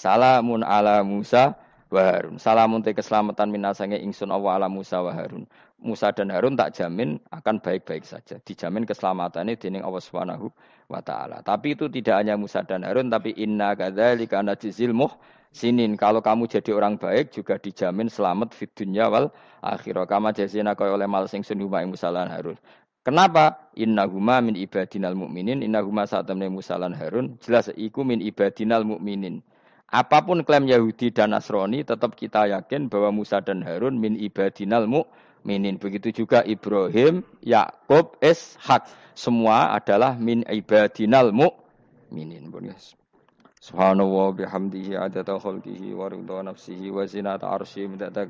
Salamun ala Musa wa Harun. Salamun te keselamatan minasange ingsun Allah ala Musa wa Harun. Musa dan Harun tak jamin akan baik-baik saja. Dijamin keselamatannya dening Allah Subhanahu wa taala. Tapi itu tidak hanya Musa dan Harun tapi inna kadzalika najzil sinin. Kalau kamu jadi orang baik juga dijamin selamat fid dunya wal akhirah. Kama jazina kaya oleh mal sing sunuma Musa lan Harun. Kenapa? Innahuma min ibadinal mukminin, innahuma saat temne Musa lan Harun, jelas iku min ibadinal mukminin. Apa pun klaim Yahudi dan Nasrani, tetap kita yakin bahwa Musa dan Harun min ibadinal mukminin. Begitu juga Ibrahim, Yakub, Ishak, semua adalah min ibadinal mukminin. Subhanallah bihamdihi adada khalqihi wa nafsihi wa zinata arsyihi midada.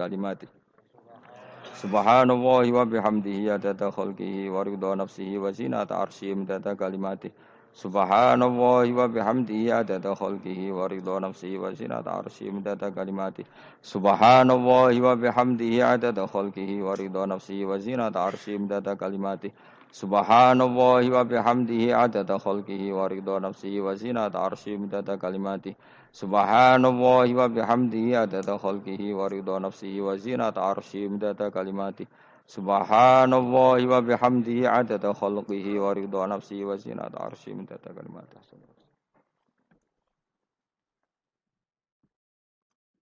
Subhanallah wa bihamdihi adada khalqihi wa ridha nafsihi wa zinata arsyihi midada kalimatihi. Subhanallah wa bihamdihi adada khalqihi wa ridha nafsihi wa zinata arsyihi midada kalimatihi. Subhanallah wa bihamdihi adada khalqihi wa ridha nafsihi wa zinata arsyihi midada kalimatihi. Subhanallah wa bihamdihi adada khalqihi wa ridha nafsihi wa zinata arsyihi midada kalimatihi. Subhanallah wa bihamdihi adada khalqihi wa ridha nafsihi wa zinata arsyihi midada kalimati. Subhanallah wa bihamdihi adada khalqihi wa ridha nafsihi wa zinata arsyihi midada kalimati.